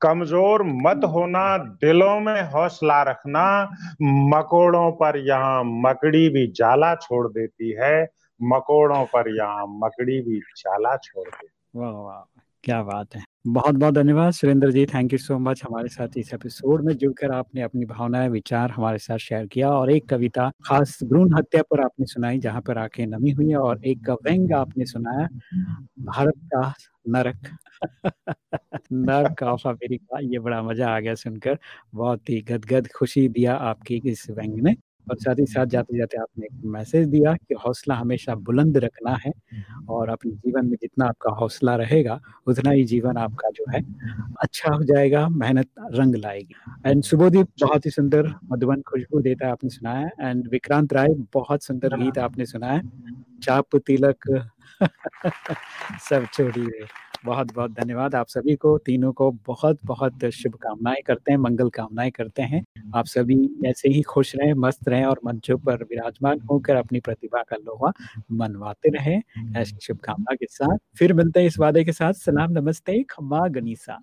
कमज़ोर मत होना दिलों में हौसला रखना मकोड़ों पर यहाँ मकड़ी भी जाला छोड़ देती है मकोड़ों पर यहाँ मकड़ी भी जाला छोड़ देती वाह वाह क्या बात है बहुत बहुत धन्यवाद। Surendra ji thank you so much हमारे साथ इस एपिसोड में, जुड़कर आपने अपनी भावनाएँ, विचार हमारे साथ शेयर किया और एक कविता, खास भ्रूण हत्या पर आपने सुनाई, जहाँ पर आँखें नमी हुई और एक व्यंग आपने सुनाया, भारत का नरक। नर्क ऑफ़ अमेरिका ये बड़ा मज़ा आ गया सुनकर। बहुत ही गदगद खुशी दिया आपकी इस व्यंग ने। और साथ ही साथ जाते जाते आपने एक मैसेज दिया कि हौसला हमेशा बुलंद रखना है और अपने जीवन में जितना आपका हौसला रहेगा उतना ही जीवन आपका जो है अच्छा हो जाएगा मेहनत रंग लाएगी। एंड सुबोदीप बहुत ही सुंदर मधुबन खुशबू देता आपने सुनाया एंड विक्रांत राय बहुत सुंदर गीत आपने सुनाया चाप तिलक सब छोड़िए। बहुत बहुत धन्यवाद आप सभी को, तीनों को बहुत बहुत शुभकामनाएँ करते हैं, मंगल कामनाएँ करते हैं। आप सभी ऐसे ही खुश रहें, मस्त रहें और मंचों पर विराजमान होकर अपनी प्रतिभा का लोहा मनवाते रहें। ऐसी शुभकामना के साथ फिर मिलते हैं इस वादे के साथ। सलाम, नमस्ते, खम्मा, गनीसा।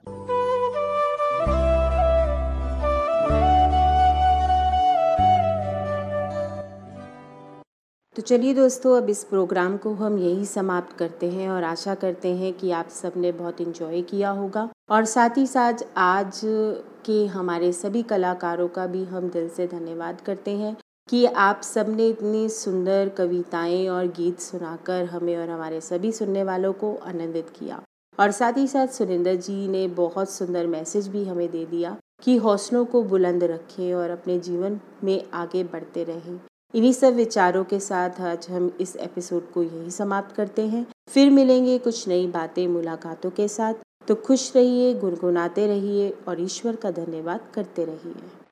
तो चलिए दोस्तों, अब इस प्रोग्राम को हम यही समाप्त करते हैं और आशा करते हैं कि आप सबने बहुत इन्जॉय किया होगा। और साथ ही साथ आज के हमारे सभी कलाकारों का भी हम दिल से धन्यवाद करते हैं कि आप सबने इतनी सुंदर कविताएँ और गीत सुनाकर हमें और हमारे सभी सुनने वालों को आनंदित किया। और साथ ही साथ सुरेंद्र जी ने बहुत सुंदर मैसेज भी हमें दे दिया कि हौसलों को बुलंद रखें और अपने जीवन में आगे बढ़ते रहें। इन्हीं सब विचारों के साथ आज हम इस एपिसोड को यही समाप्त करते हैं। फिर मिलेंगे कुछ नई बातें मुलाकातों के साथ। तो खुश रहिए, गुनगुनाते रहिए और ईश्वर का धन्यवाद करते रहिए।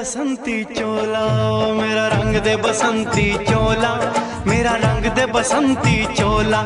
बसंती चोला मेरा रंग दे बसंती चोला मेरा रंग दे बसंती चोला।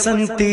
ವಸಂತಿ